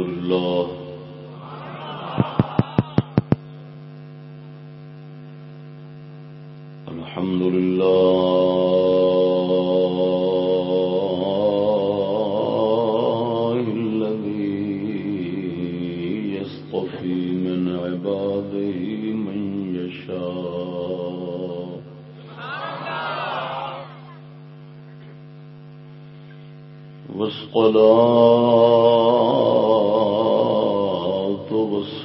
لله الحمد لله الذي يصطفي من عباده من يشاء والصلاة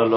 وعلى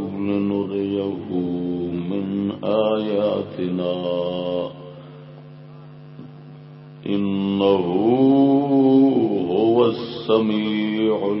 لنريه من آياتنا. إنه هو السميع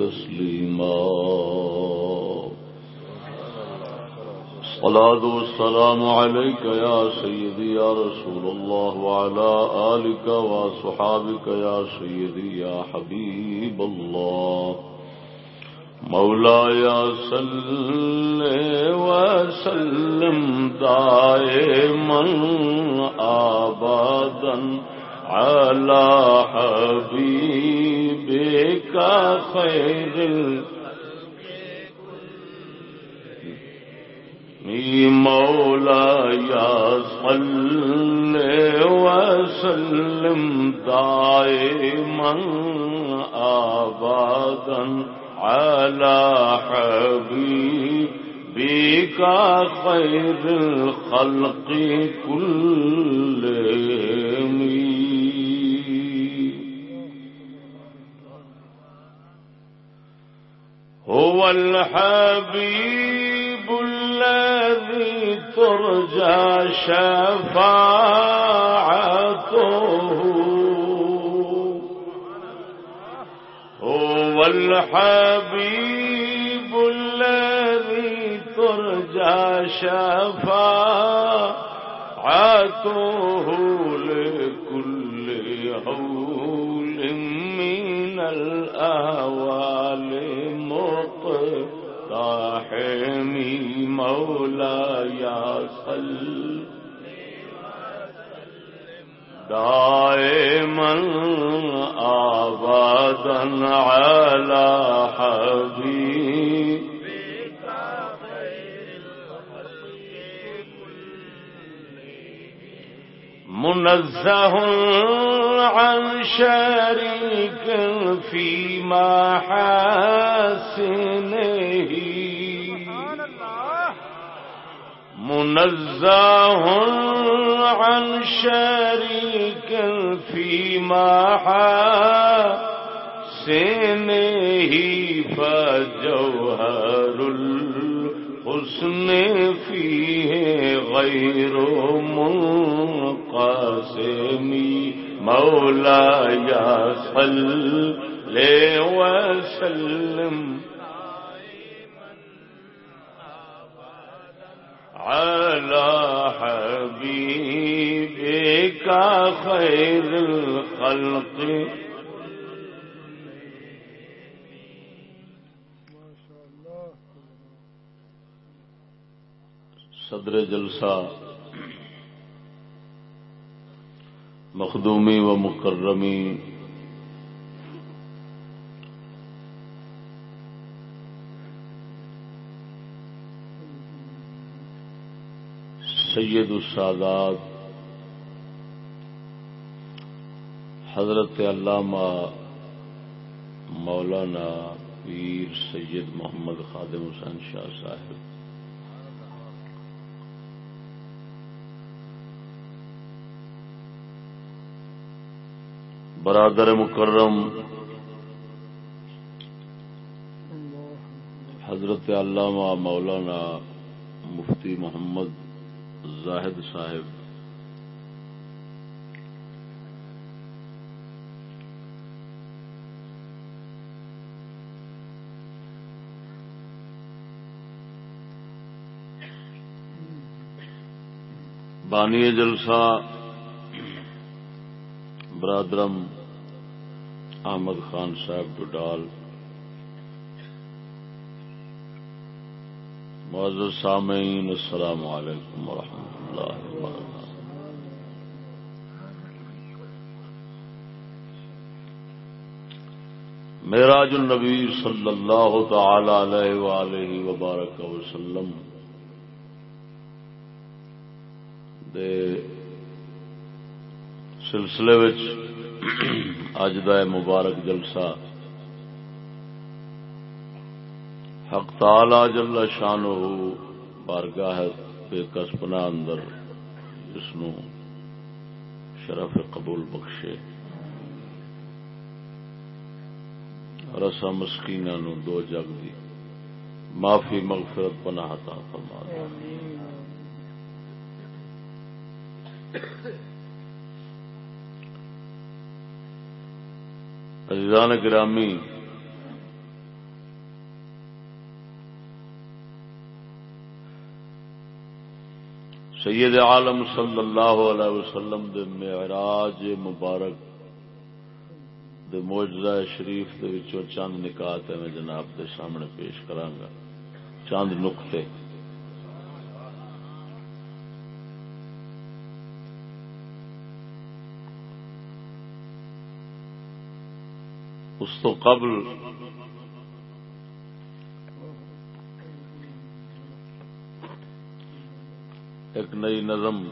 تسليما الصلاة والسلام عليك يا سيدي يا رسول الله وعلى آلك وصحابك يا سيدي يا حبيب الله مولاي صل وسلم دائما ابدا على حبيب حبيبك خير مولاي صل وسلم دائما ابدا على حبيبك خير الخلق كلهم هو الحبيب الذي ترجى شفاعته. هو الحبيب الذي ترجى شفاعته رحمی مولا یا صل. دائما آبادا على حبيب. منزه عن شريك في محاسنه. منزه عن شريك في محاسنه فجوهر الحسن فيه غير منقسم. مولاي صل وسلم على حبيبك خير الخلق۔ صدر جلسہ مخدومی و مکرمی سید السادات، حضرت علامہ مولانا پیر سید محمد خادم حسین شاہ صاحب۔ برادر مکرم، حضرت علامہ مولانا مفتی محمد زاہد صاحب۔ بانی جلسہ برادرم احمد خان صاحب ڈڈال معذر سامعین، السلام علیکم ورحمۃ اللہ وبرکاتہ۔ میراج النبی صلی اللہ تعالی علیہ وآلہ وبارک وسلم دے سلسلے وچ اج دا مبارک جلسہ حق تعالی جل شان بارگاہ بے کسپنا اندر اس نو شرف قبول بخشے۔ رسا مسکین نو دو جگ دی معافی مغفرت پناہ عطا فرما عزیزان گرامی سید عالم صلی اللہ علیہ وسلم دے معراج مبارک دے موجزہ شریف دے وچوں چند نکات ہے میں جناب دے سامنے پیش کرانگا۔ چند نقطے۔ اس تو قبل ایک نئی نظم۔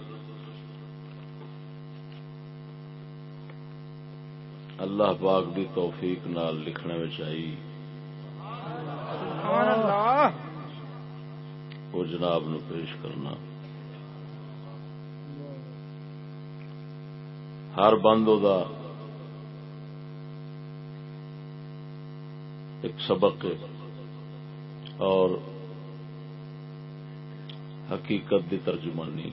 اللہ پاک دی توفیق نال لکھنے میں چاہیے وہ جناب نو پیش کرنا۔ ہر بند دا ایک سبق اور حقیقت دی ترجمانی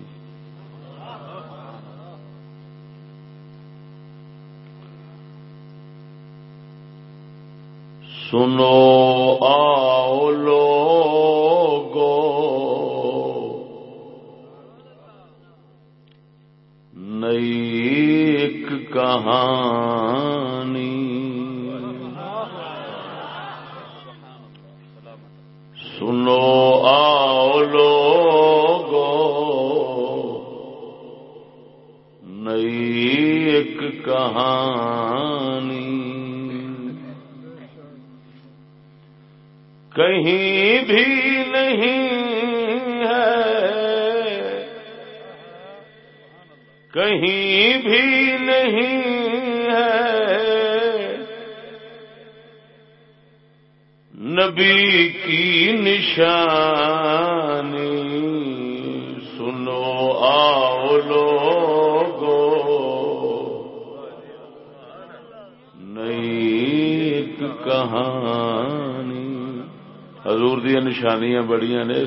سنو آؤ لو۔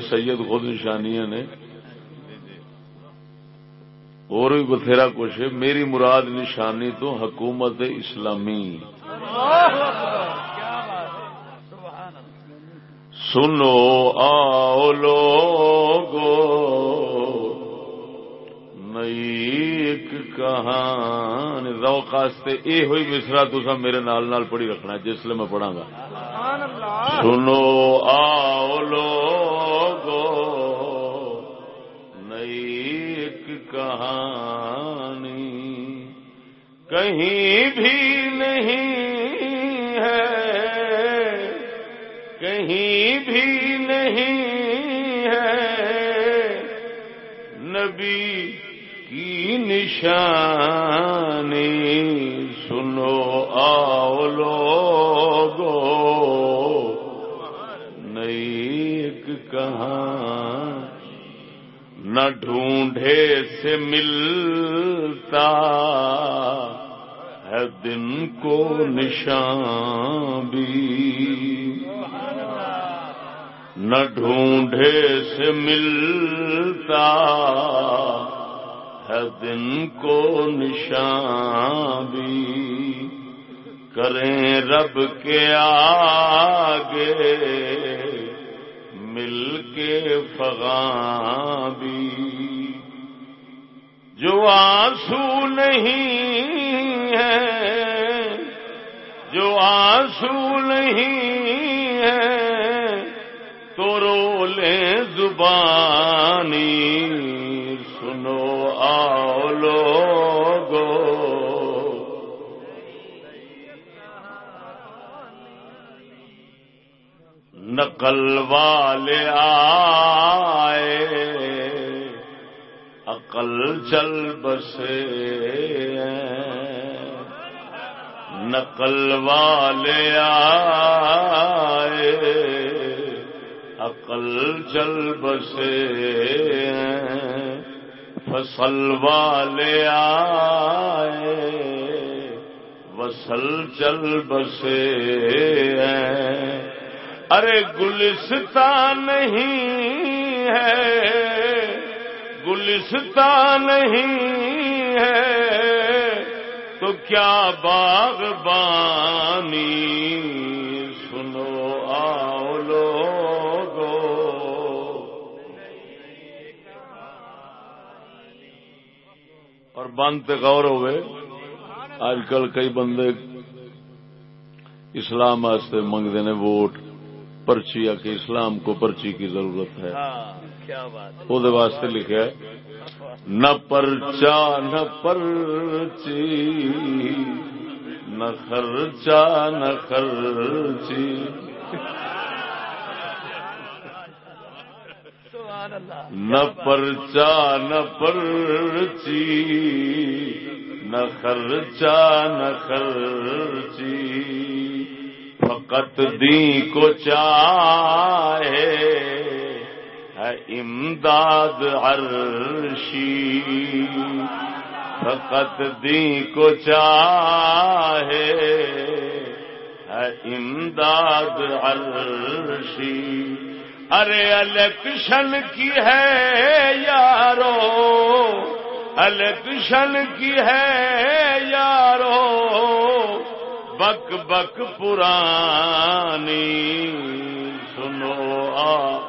سید خود نشانیاں نے۔ اور بھی بتھیرا کچھ ہے میری مراد نشانی تو حکومت اسلامی۔ سنو آؤ لوگو نئی ایک کہانی روق یہ ہوئی مصرا تو میرے نال نال پڑھی رکھنا جس لیے میں پڑھا گا۔ سنو آؤ لوگو کہانی کہیں بھی نہیں ہے، کہیں بھی نہیں ہے۔ نبی کی نشانی سنو آؤ لوگو، نئی ایک کہاں نہ ڈھونڈے سے ملتا ہے دن کو نشان بھی۔ نہ ڈھونڈے سے ملتا ہے دن کو نشان بھی۔ کریں رب کے آگے مل کے فغاں بھی۔ جو آنسو نہیں ہے، جو آنسو نہیں ہے، تو رو لیں زبانی، سنو آؤ لوگو۔ نقل والے آئے۔ عقل چل بسے نقل والے آئے، عقل چل بسے فصل والے آئے، وصل چل بسے۔ ارے گلستان نہیں ہے گلستان نہیں ہے، تو کیا باغ بانی؟ سنو آؤ لوگو۔ اور بند غور ہوئے آج کل کئی بندے اسلام واسطے منگتے ہیں ووٹ، پرچی آ کے اسلام کو پرچی کی ضرورت ہے۔ ہاں۔ وہ واسطے لکھا ہے نہ پرچا نہ پرچی نہ خرچا نہ خرچی۔ نہ پرچا نہ پرچی نہ خرچا نہ خرچی۔ فقط دی کو چاہے۔ ہے امداد عرشی۔ فقط دی کو چاہے ہے امداد عرشی۔ ارے الیکشن کی ہے یارو، الیکشن کی ہے یارو۔ بک بک پرانی سنو آ۔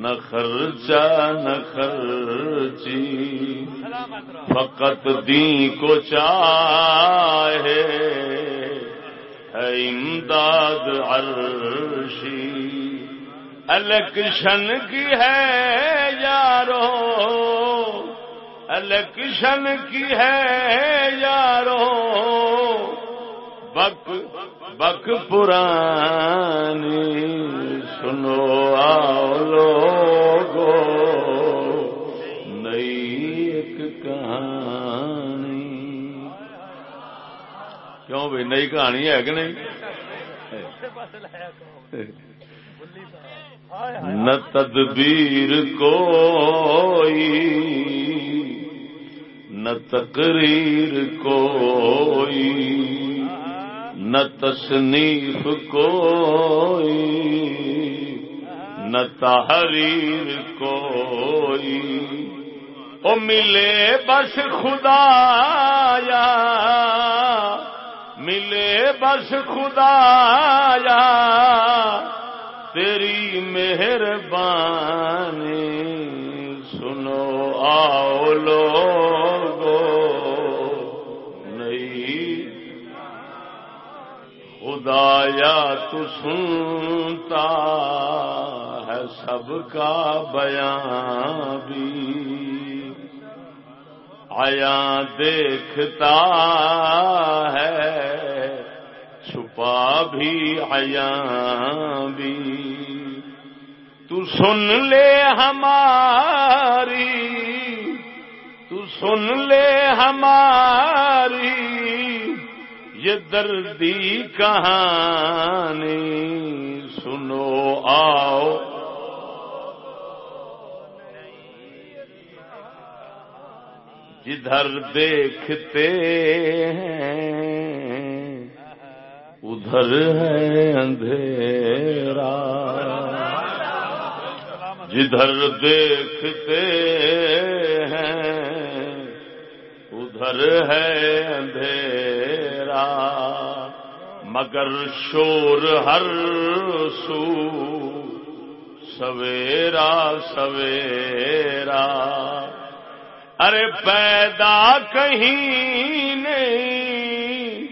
نہ خرچا نہ خرچی۔ فقط دی کو چاہے ہے امداد عرشی۔ الیکشن کی ہے یارو، الیکشن کی ہے یارو۔ بک بک پرانی۔ سنو آؤ لوگو، نئی ایک کہانی۔ کیوں بھائی نئی کہانی ہے کہ نہیں؟ نہ تدبیر کوئی، نہ تقریر کوئی، نہ تصنیف کوئی۔ نہ تحریر کوئی۔ او ملے بس خدا یا ملے بس خدا یا تیری مہربانی سنو آؤ لوگو خدایا تو سنتا ہے سب کا بیان بھی۔ آیا دیکھتا ہے، چھپا بھی آیا بھی۔ تو سن لے ہماری، تو سن لے ہماری۔ یہ دردی کہانی سنو، آؤ۔ جدھر دیکھتے ہیں، ادھر ہے اندھیرا۔ جدھر دیکھتے ہیں، ادھر ہے اندھیرا۔ مگر شور ہر سو سویرا سویرا۔ ارے پیدا کہیں نہیں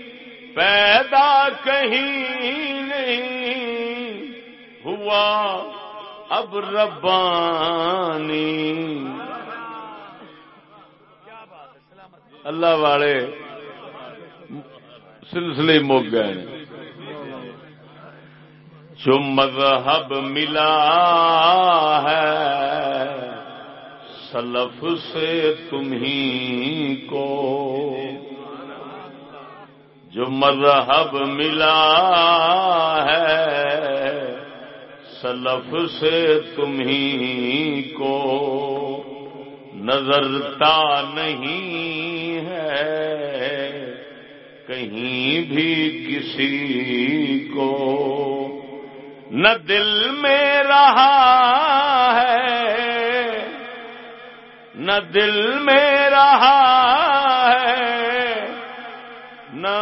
پیدا کہیں نہیں ہوا اب ربانی۔ اللہ والے سلسلے مک گئے جو مذہب ملا ہے، سلف سے تمہیں کو۔ جو مذہب ملا ہے، سلف سے تمہیں کو۔ نظرتا نہیں ہے کہیں بھی کسی کو نہ دل میں رہا ہے، نہ دل میں رہا ہے، نہ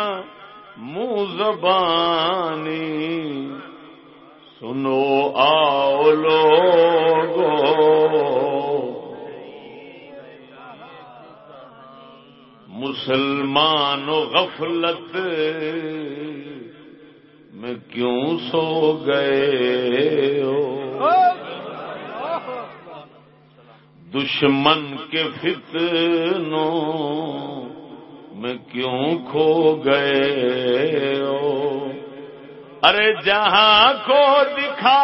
منہ زبانی، سنو آؤ لوگو مسلمان غفلت میں کیوں سو گئے ہو؟ دشمن کے فتنوں میں کیوں کھو گئے ہو؟ ارے جہاں کو دکھا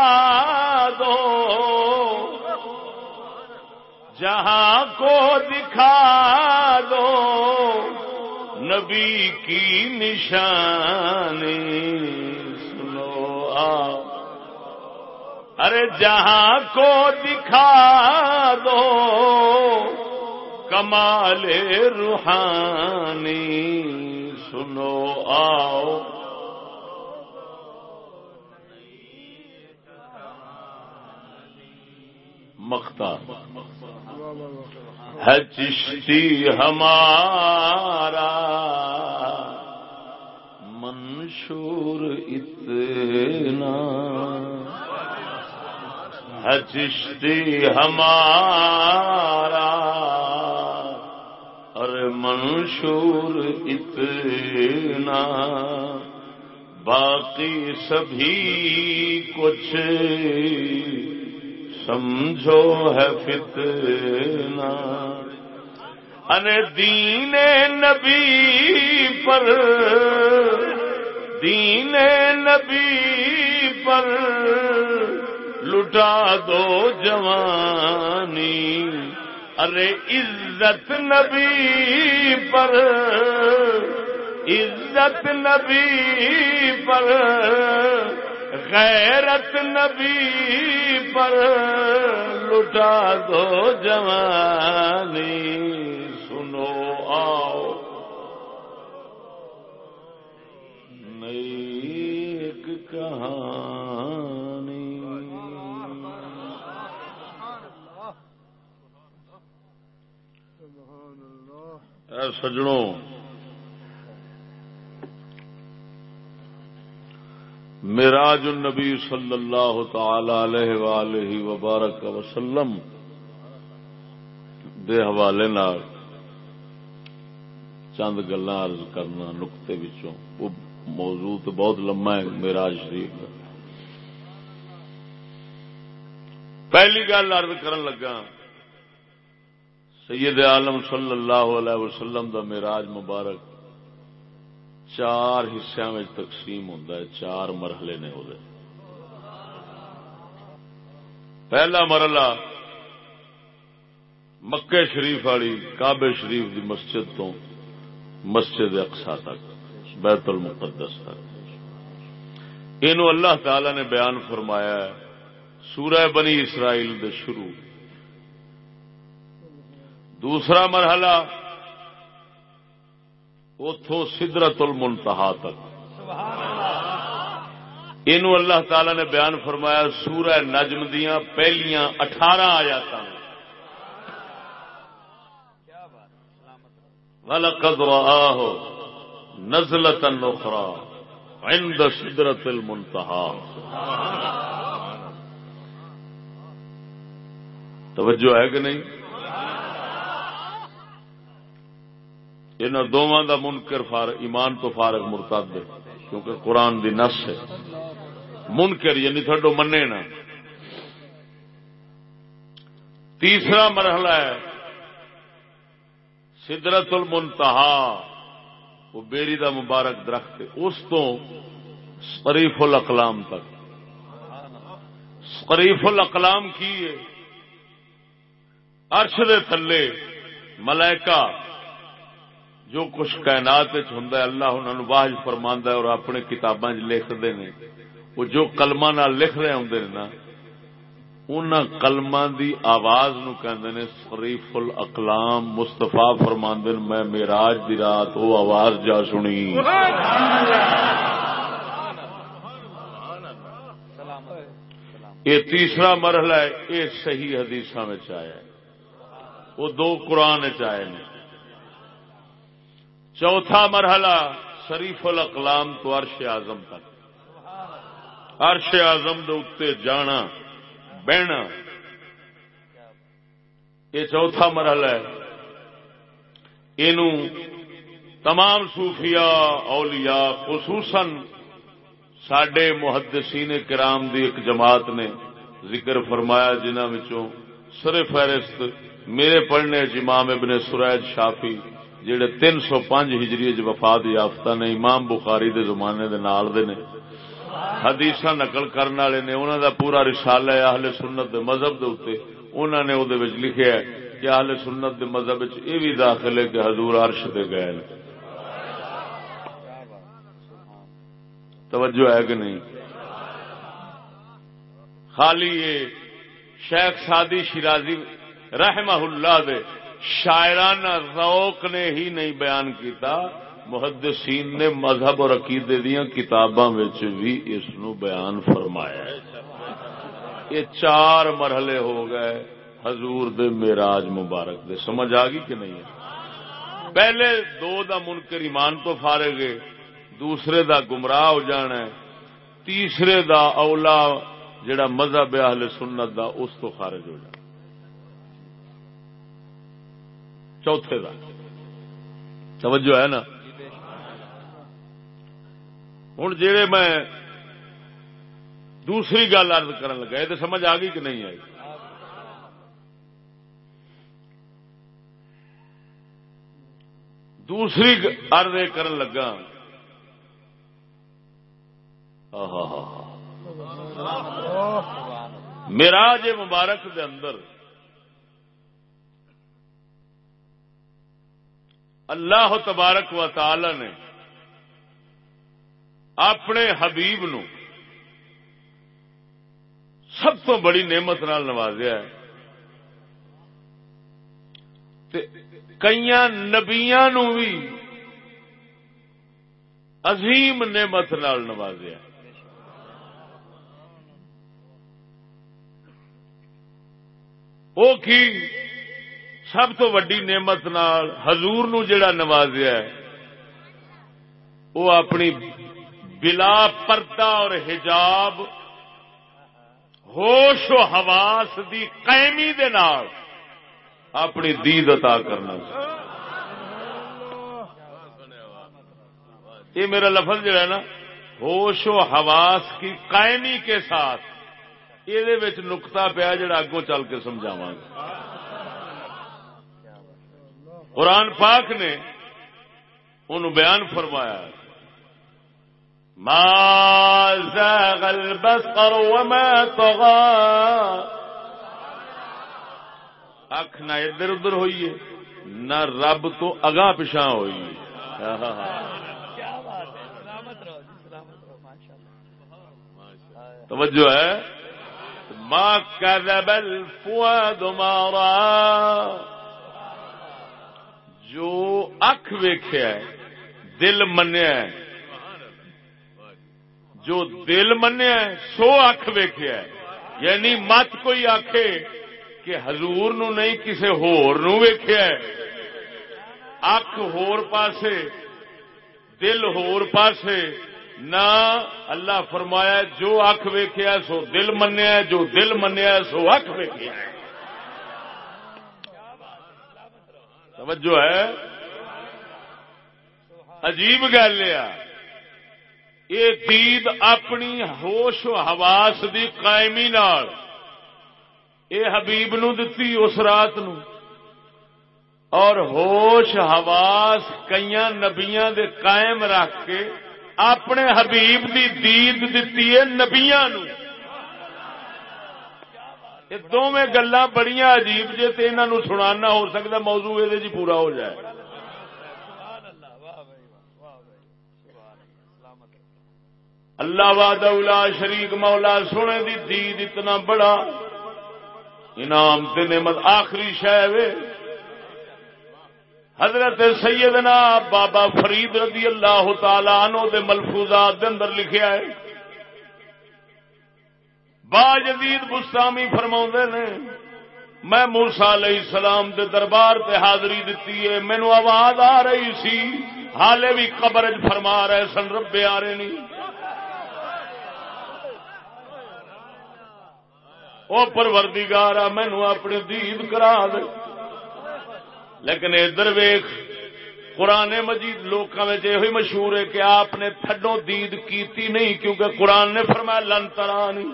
دو، جہاں کو دکھا نبی کی نشانی سنو آ ارے جہاں کو دکھا دو، کمال روحانی سنو آؤ۔ مختا ہے چشتی ہمارا۔ منشور اتنا۔ ہے چشتی ہمارا۔ اور منشور اتنا۔ باقی سبھی کچھ سمجھو ہے فتنا ان دین نبی پر، دین نبی پر لٹا دو جوانی۔ ارے عزت نبی پر، عزت نبی پر غیرت نبی پر لٹا دو جوانی۔ سنو آؤ۔ نئی ایک کہانی اے سجڑوں میراج النبی صلی اللہ تعالی علیہ وآلہ وبارک وسلم دے حوالے نال چند گلا عرض کرنا نقطے وچوں، وہ موضوع تو بہت لمبا ہے میراج شریف کا۔ پہلی گل عرض کرن لگا، سید عالم صلی اللہ علیہ وسلم دا میراج مبارک چار حصوں میں تقسیم ہوتا ہے، چار مرحلے نے وہ پہلا مرحلہ مکے شریف والی کابے شریف دی مسجد تو مسجد اقسا تک، بیت المقدس تک۔ یہ اللہ تعالی نے بیان فرمایا ہے، سورہ بنی اسرائیل دے شروع۔ دوسرا مرحلہ اتو سدرت المنتہا تک۔ یہ اللہ تعالی نے بیان فرمایا، سورہ نجم دیا پہلیاں اٹھارہ آیات ولقد رآه نزلة أخرى عند سدرة المنتهى۔ توجہ ہے کہ نہیں؟ ان دونوں دا منکر فارغ ایمان تو فارغ مرتد ہے کیونکہ قرآن دی نس ہے۔ منکر یعنی تھوڑو منے نا۔ تیسرا مرحلہ ہے سدرت المنتہا وہ بیری دا مبارک درخت ہے۔ اس تو شریف الاقلام تک۔ شریف الاقلام کی ہے؟ عرش دے تھلے ملائکہ جو کچھ کائنات ہوں اللہ انہوں واہج فرما اور اپنے کتاباں لکھتے ہیں وہ جو کلما لکھ رہے ہوں نا ان کلما دی آواز نو کہ شریف الاقلام مستفا فرما میں میراج دی رات وہ آواز جا سنی۔ یہ تیسرا مرحلہ ہے، یہ صحیح حدیث آیا وہ دو قرآن چائے نے۔ چوتھا مرحلہ، شریف الاقلام تو عرش اعظم تک۔ عرش اعظم دے اتنے جانا، بہنا۔ یہ چوتھا مرحلہ ہے۔ یہ تمام صوفیاء، اولیاء، خصوصاً سڈے محدثین کرام دی ایک جماعت نے ذکر فرمایا جنہوں سر فہرست میرے پڑھنے امام ابن سرائد شافی جڑے تین سو پانچ ہجری وفات یافتہ نے، امام بخاری دے زمانے دے نال دے نے۔ حدیث نقل کرنے والے نے انہوں دا پورا رسال ہے اہل سنت دے مذہب دے اتنے انہوں نے وہ لکھا ہے کہ اہل سنت دے مذہب یہ بھی داخل ہے کہ حضور عرش دے گئے توجہ ہے کہ نہیں؟ خالی یہ شیخ سادی شیرازی رحمہ اللہ دے شاعرانہ ذوق نے ہی نہیں بیان کیتا، محدثین نے مذہب اور عقیدے دیا کتاباں بھی اس نو بیان فرمایا یہ چار مرحلے ہو گئے حضور دے میراج مبارک دے۔ سمجھ آ گئی کہ نہیں؟ ہے پہلے دو دا منکر ایمان تو فارے گے دوسرے دا گمراہ ہو جانا ہے، تیسرے دا اولا جڑا مذہب اہل سنت دا، اس تو خارج ہو جانا چوتھے دا۔ توجہ ہے نا؟ ہوں جی میں دوسری گل ارد کرن لگا، یہ تو سمجھ آ گئی کہ نہیں آئی؟ دوسری ارد کرن لگا میرا جے مبارک دے اندر اللہ تبارک و تعالی نے اپنے حبیب نو سب تو بڑی نعمت نال نوازیا ہے۔ کئی نبیا نو بھی عظیم نعمت نال نوازیا وہ کی سب تو وڈی نعمت نال حضور نو جڑا نوازیا ہے وہ اپنی بلا پردہ اور حجاب، ہوش و حواس دی قیمی دے نال اپنی دید عطا کرنا یہ میرا لفظ جو ہے نا، ہوش و حواس کی قائمی کے ساتھ، یہ نکتا پیا جڑا اگوں چل کے سمجھاوا گا۔ قرآن پاک نے ان بیان فرمایا ما زاغ البصر وما طغى۔ اکھ نہ ادھر ادھر ہوئی ہے، نہ رب تو اگاں پچھا ہوئی توجہ ہے۔ ماں كذب الفؤاد ما رأى جو اکھ ویخیا دل منیا جو دل منیا سو اکھ ویخیا یعنی مت کوئی آخے کہ حضور نو نہیں کسی ہور نو ویخیا اکھ ہور پاسے، دل ہور پاسے۔ نہ اللہ فرمایا جو اکھ ویخیا سو دل منیا جو دل منیا سو اکھ ویخیا توجہ ہے؟ عجیب گل یہ دید اپنی ہوش و حواس دی قائمی نال اے حبیب نو دتی اس رات نو۔ اور ہوش حواس کئی نبیاں دے قائم رکھ کے اپنے حبیب دی دید دتی ہے نبیاں نو۔ یہ دونوں گلا بڑی عجیب جی تو انہوں سنانا ہو سکتا موضوع یہ جی پورا ہو جائے اللہ واد شریک مولا سونے دی دید اتنا بڑا انعام تے نعمت آخری شہ حضرت سیدنا بابا فرید رضی اللہ تعالی عنہ دے ملفوظات دے اندر لکھیا ہے با جدید بستامی فرما نے، میں موسا علیہ السلام دے دربار تے حاضری دیتی ہے، مینو آواز آ رہی سی، حالے بھی قبر فرما رہے سن ربے آ رہے نہیں وہ پروردگار آ مینو اپنی دید کرا دے۔ لیکن ادھر ویخ قرآن مجید لوگوں میں یہ مشہور ہے کہ آپ نے تھڈو دید کیتی نہیں، کیونکہ قرآن نے فرمایا، لن ترا نہیں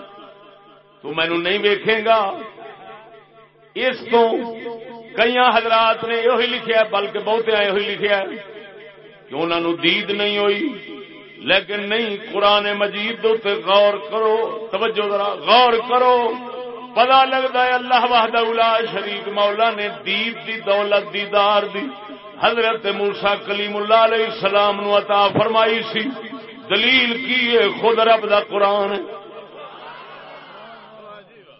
تو مینو نہیں ویکھے گا۔ اس کو کئی حضرات نے یہ لکھا بلکہ بہت آئے ہوئی لکھا کہ انہوں نے دید نہیں ہوئی۔ لیکن نہیں، قرآن مجید غور کرو، توجہ ذرا غور کرو۔ پتا لگتا ہے اللہ وحد شریف مولا نے دید دی، دولت دیدار دی۔ حضرت موسا کلیم اللہ علیہ السلام نو عطا فرمائی سی۔ دلیل کی ہے، خود رب دا قرآن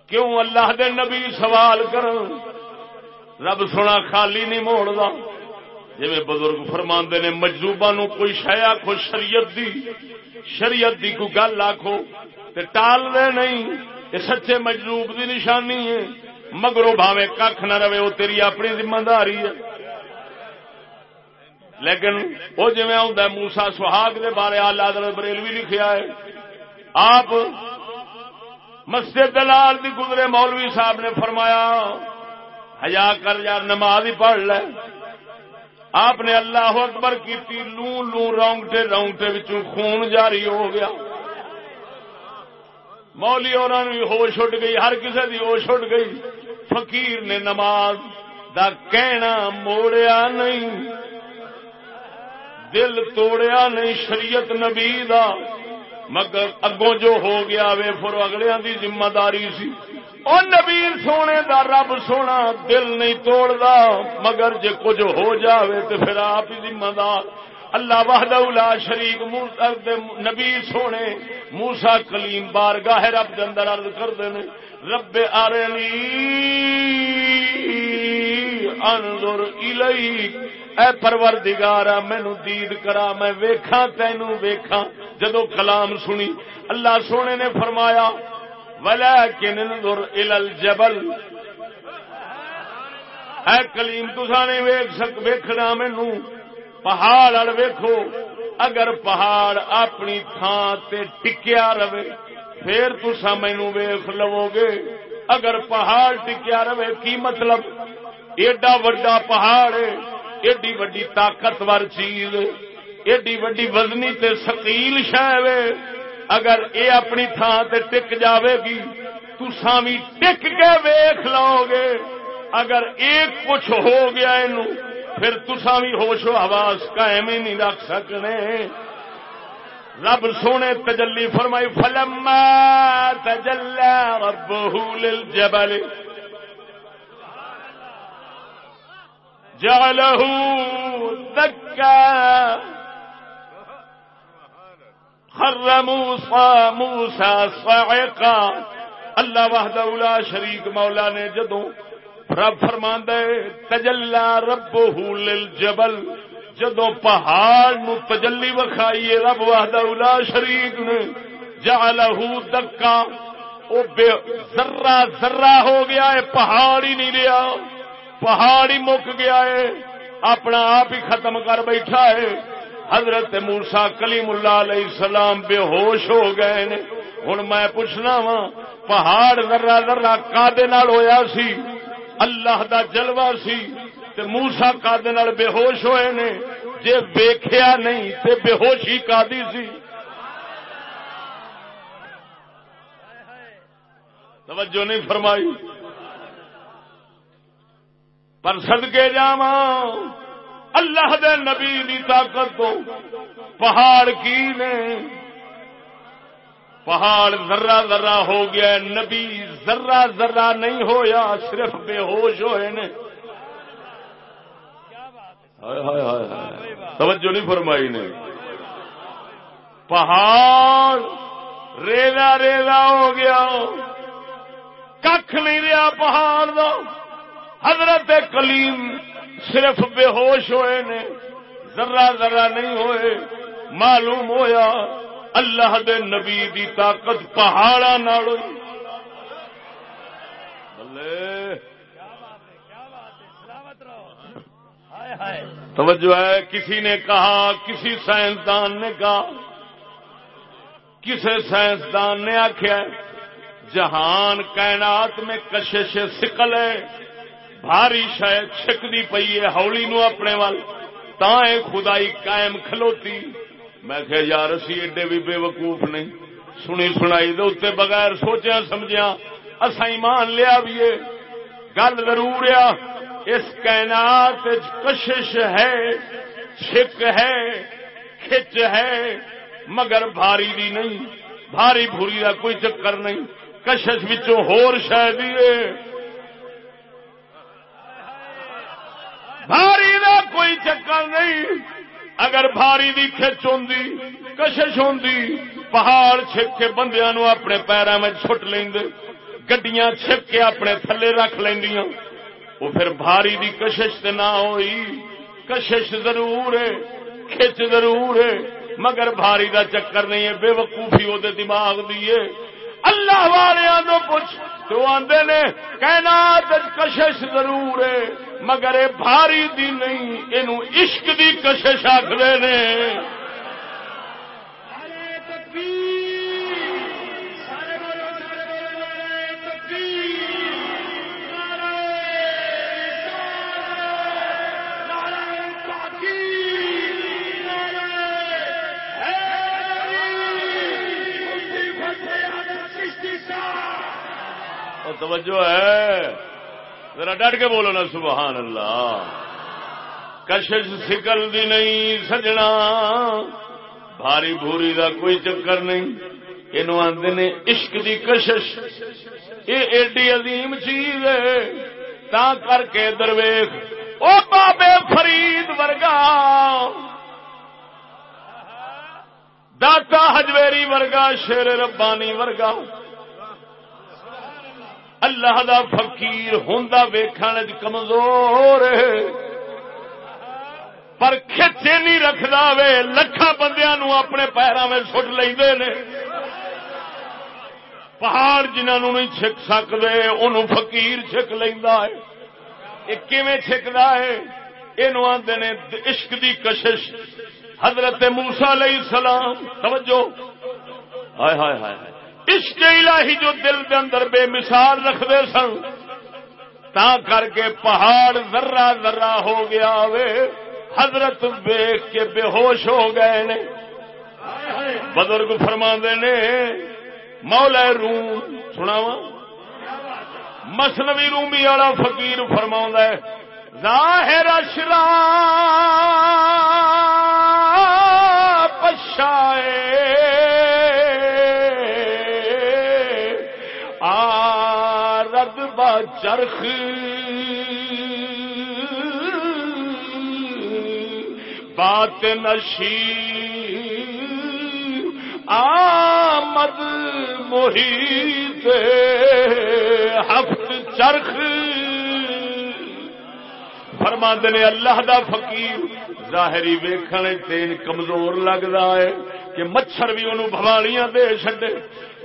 کیوں اللہ دے نبی سوال کر رب سونا خالی نہیں موڑ جی بزرگ فرما نے مجلوبا نو کوئی شایا آخو شریعت دی شریعت دی کوئی گل آخو ٹال دے نہیں یہ سچے مجلوب دی نشانی ہے۔ مگرو بھاوے کھ نہ رہے وہ تیری اپنی ذمہ داری ہے۔ لیکن وہ جی آ موسا سہاگ کے بارے آلہ بریلوی لکھیا ہے، آپ مسجد دلال دی گزرے مولوی صاحب نے فرمایا ہزار کر یار، نماز ہی پڑھ لے۔ آپ نے اللہ اکبر کی لو لو رونگٹے رونگٹے خون جاری ہو گیا۔ مولی اور ہوش اٹھ گئی، ہر کسی کی ہوش اٹھ گئی۔ فقیر نے نماز دا کہنا موڑیا نہیں، دل توڑیا نہیں، شریعت نبی دا۔ مگر اگوں جو ہو گیا وے، پھر اگلے دی ذمہ داری سی۔ او نبی سونے دا رب سونا، دل نہیں توڑدا۔ مگر جے کچھ ہو جاوے تو پھر آپ ہی ذمہ دار۔ اللہ وحدہ لا شریک نبی سونے موسا کلیم بارگاہ رب کے اندر ارد کرتے ہیں رب ارنی انظر الیک۔ اے پروردگارا مینو دید کرا، میں ویکھاں تینو ویکھاں جدو کلام سنی، اللہ سونے نے فرمایا، ولیکن انظر الی الجبل۔ اے کلیم تسا نے ویکھ سک، ویکھنا مینوں۔ پہاڑ ویکھو۔ اگر پہاڑ اپنی تھان تے ٹکیا رہے، پھر تسا مینو ویخ لو گے۔ اگر پہاڑ ٹکیا رہے، کی مطلب؟ ایڈا وڈا پہاڑ ایڈی وڈی طاقتور چیز، ایڈی وڈی وزنی تے سکیل شہ اگر اے اپنی تھان تے ٹک جاوے گی تسا بھی ٹک کے ویخ لو گے۔ اگر ایک کچھ ہو گیا پھر تسا بھی ہوش و حواس قائم ہی نہیں رکھ سکنے۔ رب سونے تجلی فرمائی فلم تجل رب للجبل۔ جعله دكا خر موسى موسى صعقا. اللہ وحدہ لا شریک مولا نے جدوں رب فرما تجلا رب لل جبل پہاڑ نو تجلی وکھائیے رب واہد الا شریف نے جا لہو دکا ذرا ذرا ہو گیا ہے، پہاڑ ہی نہیں رہا. پہاڑ ہی مک گیا ہے، اپنا آپ ہی ختم کر بیٹھا ہے۔ حضرت مورسا کلیم اللہ علیہ السلام بے ہوش ہو گئے نے ہوں میں پوچھنا وا پہاڑ ذرا ذرا کا ہویا سی؟ اللہ دا جلوہ سی؟ تے موسا کا بے ہوش ہوئے نے۔ جے ویخیا نہیں تے بے ہوشی کا سی؟ توجہ نہیں فرمائی۔ پر سدکے جا اللہ دے نبی دی طاقت تو پہاڑ کی نے؟ پہاڑ ذرا ذرا ہو گیا نبی ذرا ذرا نہیں ہویا، صرف بے ہوش ہوئے نے۔ توجہ نہیں فرمائی نے۔ پہاڑ ریلا ریلا ہو گیا۔ کھ نہیں رہا پہاڑ دا۔ حضرت کلیم صرف بے ہوش ہوئے نے ذرا ذرا نہیں ہوئے، معلوم ہویا اللہ دے نبی دی طاقت پہاڑا نال توجہ ہے، کسی نے کہا، کسی سائنسدان نے کہا کسی سائنسدان نے آخیا جہان کائنات میں کشش سکل ہے۔ بھاری شاید چھکتی پی ہے، ہولی نو اپنے وال۔ تا خدائی قائم کھلوتی۔ میں کہ یار، اسی ایڈے بھی بے وقوف نہیں سنی سنائی دے اتنے بغیر سوچیا سمجھیا اصا ایمان لیا بھی گل ضرور آ اس کائنات کشش ہے، چھک ہے، کھچ ہے، مگر بھاری دی نہیں۔ بھاری بھوری کا کوئی چکر نہیں۔ کشش بچوں ہور شاید بھاری دا کوئی چکر نہیں۔ اگر بھاری دی کھچ ہوں کشش ہوں پہاڑ چھک کے بندیا نو اپنے پیروں میں چھٹ لیں گڈیاں چھک کے اپنے تھلے رکھ لیندیاں، وہ پھر بھاری دی کشش تے نہ ہوئی۔ کشش ضرور ہے، کھچ ضرور ہے، مگر بھاری دا چکر نہیں ہے، بے وقوفی وہ دماغ دیے اللہ والوں والے پوچھ۔ تو آدھے نے کہنا کشش ضرور ہے، مگر یہ بھاری دی نہیں یہ عشق دی کشش آخر نے۔ توجہ ہے؟ ذرا ڈٹ کے بولو نا، سبحان اللہ۔ کشش سکل دی نہیں، سجنا۔ بھاری بھوری دا کوئی چکر نہیں۔ یہ آدھے نے عشق دی کشش۔ یہ ایڈی عظیم چیز ہے۔ تا کر کے درویش او بابے فرید ورگا۔ داتا ہجویری ورگا، شیر ربانی ورگا۔ اللہ دا فقیر ہوں ویخان کمزور پر کھچے نہیں رکھدا وے لکھا بندیاں نو اپنے پیروں میں سٹ لے نے پہاڑ جنہوں نہیں چھک سکتے ان فقیر چھک لینا ہے۔ یہ کیویں چھکتا ہے؟ یہ آدھے نے عشق دی کشش۔ حضرت موسا علیہ السلام، توجہ۔ ہائے ہائے ہائے۔ عشق الہی جو دل دے اندر بے مثال رکھتے سن، تا کر کے پہاڑ ذرہ ذرہ ہو گیا وے، حضرت ویخ کے بے ہوش ہو گئے نے۔ بزرگ فرما نے، مولا روم سنا مسنوی رومی والا فقیر فرما ہے، ظاہر اشرا پشائے۔ چرخ۔ بات نشی آمد محیط ہفت چرخ۔ فرما نے اللہ دا فقیر، ظاہری ویخن تین کمزور لگتا ہے کہ مچھر بھی انہوں بھوالیاں دے چڈے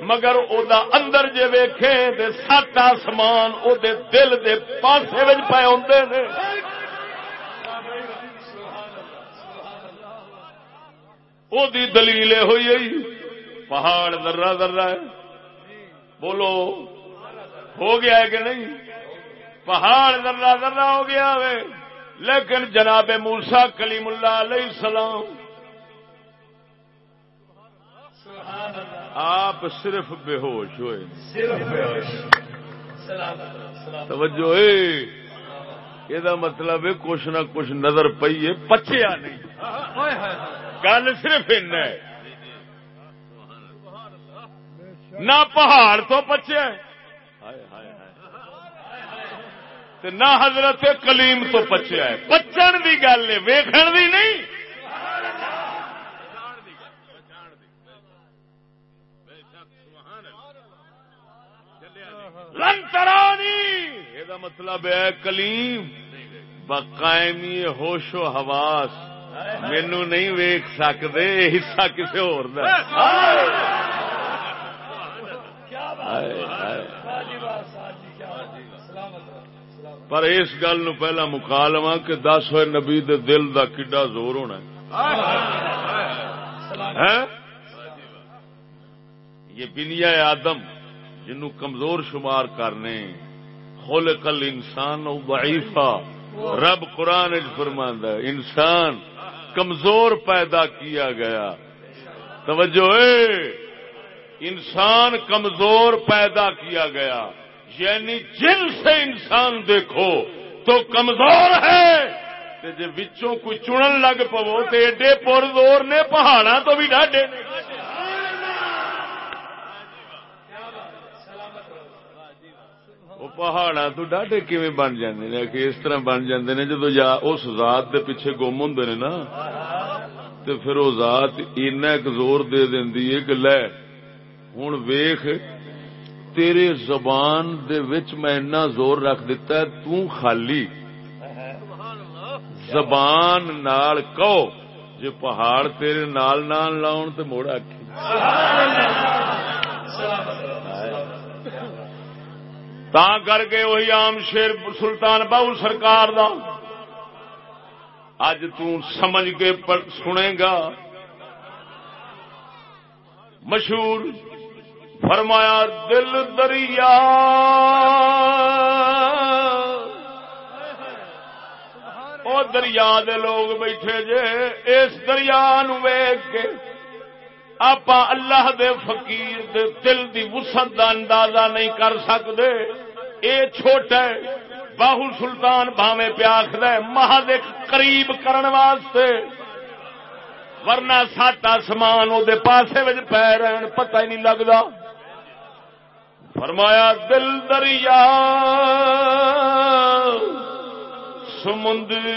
مگر او دا اندر جے ویکھے تے سات آسمان او دے دل دے پاسے وچ پے ہوندے نے۔ او دی دلیل ہوئی ہوئی پہاڑ ذرہ ذرہ ہے۔ بولو، ہو گیا ہے کہ نہیں؟ پہاڑ ذرہ ذرہ ہو گیا ہے۔ لیکن جناب موسا کلیم اللہ علیہ السلام آپ صرف بے ہوش ہوئے۔ توجہ یہ مطلب ہے کچھ نہ کچھ نظر پی ہے پچیا نہیں۔ گل صرف نہ پہاڑ تو پچیا نہ حضرت کلیم تو پچیا ہے۔ پچن کی گل ہے ویخن کی نہیں۔ لنترانی یہ مطلب ہے کلیم بقائمی ہوش و حواس۔ مینو نہیں ویک سکتے حصہ کسی ہو پر اس گل نو پہلا مکا لوا کہ دس ہوئے نبی دے دل دا کڈا زور ہونا یہ بنیا آدم جنو کمزور شمار کرنے خل کل انسان ضعیفہ۔ رب قرآن فرماندہ انسان کمزور پیدا کیا گیا۔ توجہ اے انسان کمزور پیدا کیا گیا۔ یعنی جن سے انسان دیکھو تو کمزور ہے۔ جی بچوں کوئی چنن لگ پو تو ایڈے پور زور نے پہاڑا تو بھی ڈاڈے وہ پہاڑا تو ڈاڈے کیویں بن جاندے نے؟ کہ اس طرح بن جاندے نے جدو یا اس ذات دے پیچھے گم ہوندے نے نا۔ تے پھر وہ ذات اینا ایک زور دے دیندی ہے کہ لے، ہن ویکھ تیرے زبان دے وچ میں اتنا زور رکھ دیتا ہے، تو خالی۔ زبان نال کہو، جے پہاڑ تیرے نال نال لاؤن تے موڑ آکھی تا کر کے وہی عام شیر سلطان بہو سرکار دا۔ اج تمج کے سنے گا۔ مشہور فرمایا، دل دریا۔ او دریا دے لوگ بیٹھے جے، اس دریا نو ویگ کے آپ اللہ دے فقیر دے دل دی وسعت دا اندازہ نہیں کر سکتے اے چھوٹا ہے، باہو سلطان بھاوے پیاکھ دے مہد قریب کرن واسطے۔ ورنہ سات آسمان وہ پاسے پی رہن، پتہ ہی نہیں لگتا فرمایا دل دریا سمندر۔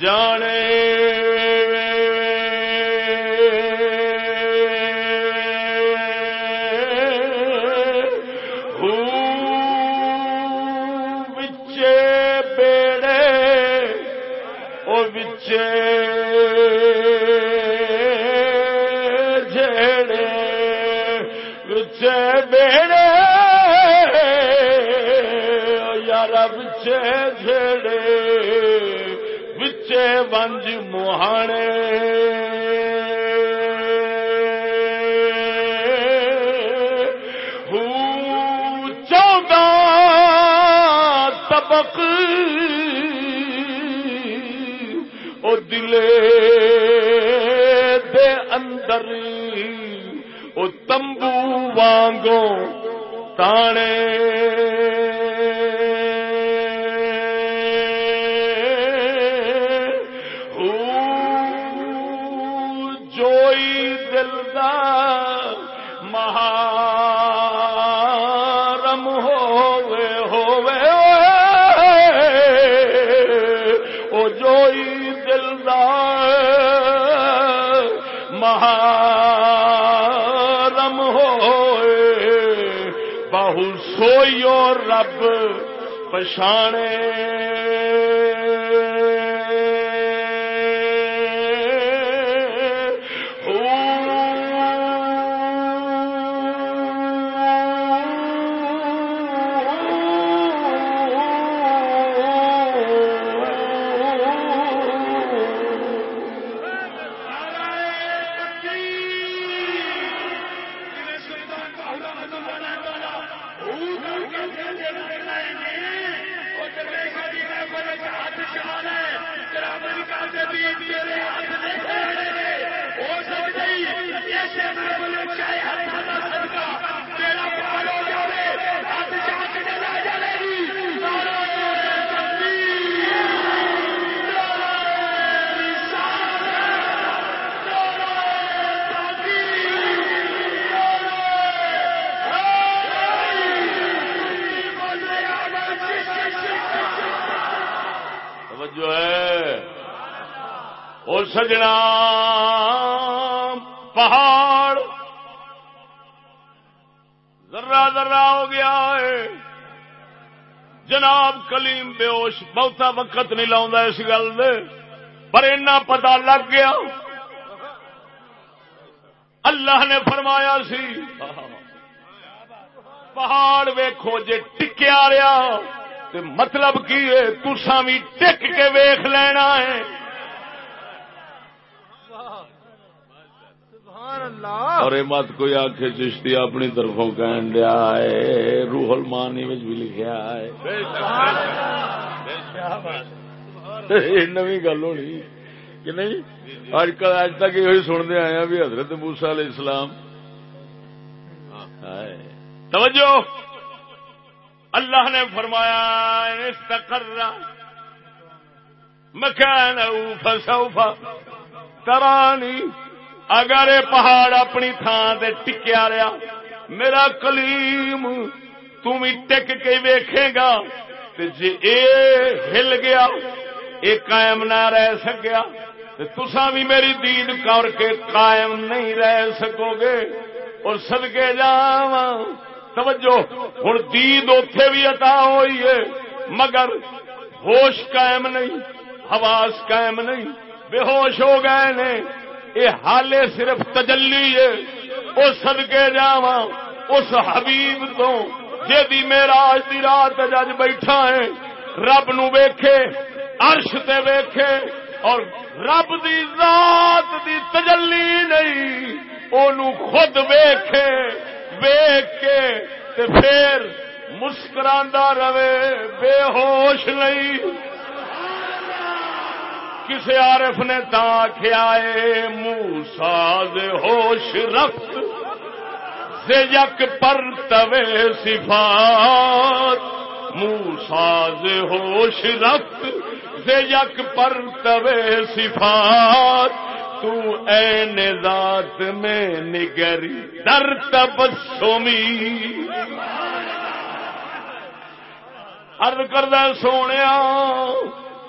جانے۔ بچے بیڑے وہ بچے جڑے بچے بیڑے یار بچے جڑے ونج موہانے چودہ طبق او دلے دے اندر او تمبو وانگو تانے رب پچھانے سجنا پہاڑ ذرہ ذرہ ہو گیا ہے۔ جناب کلیم بیوش بہتا وقت نہیں لاؤں اس گل دے، پر اینا پتا لگ گیا۔ اللہ نے فرمایا سی، پہاڑ ویکھو جے ٹکیا رہا، تے مطلب کی ہے؟ تسا بھی ٹک کے ویخ لینا ہے۔ اور یہ مت کوئی آخ چشتی اپنی طرفوں کہن دیا ہے۔ روح المانی میں بھی لکھا ہے۔ نوی گل ہونی کہ نہیں؟ اج کل اج تک یہ سنتے آئے ہیں بھی حضرت موسا علیہ السلام۔ توجہ۔ اللہ نے فرمایا استقر مکان فسوفا ترانی۔ اگر یہ پہاڑ اپنی تھان سے ٹکیا رہا، میرا کلیم تم ٹک کے ویکھے گا۔ جی اے ہل گیا، اے قائم نہ رہ سکیا تسا بھی میری دید کر کے قائم نہیں رہ سکو گے اور سدکے جا توجہ ہوں دید اتے بھی عطا ہوئی ہے، مگر ہوش قائم نہیں، حواس قائم نہیں، بے ہوش ہو گئے نے۔ یہ حالے صرف تجلی ہے۔ وہ سدکے جا اس حبیب تو جی میرا دی رات اج بیٹھا ہے۔ رب نو ویکھے، عرش تے ویکھے، اور رب دی ذات دی تجلی نہیں او خود ویکھے ویک کے تے پھر مسکراندا رہے، بے ہوش نہیں۔ کسی عارف نے تا کھیائے منہ ساز ہوش رفت؟ سے یک پر توے صفات۔ منہ ساز ہوش رفت سے یک پر توے صفات۔ تو این ذات میں نگری در تبسمی۔ ارد کردہ سونے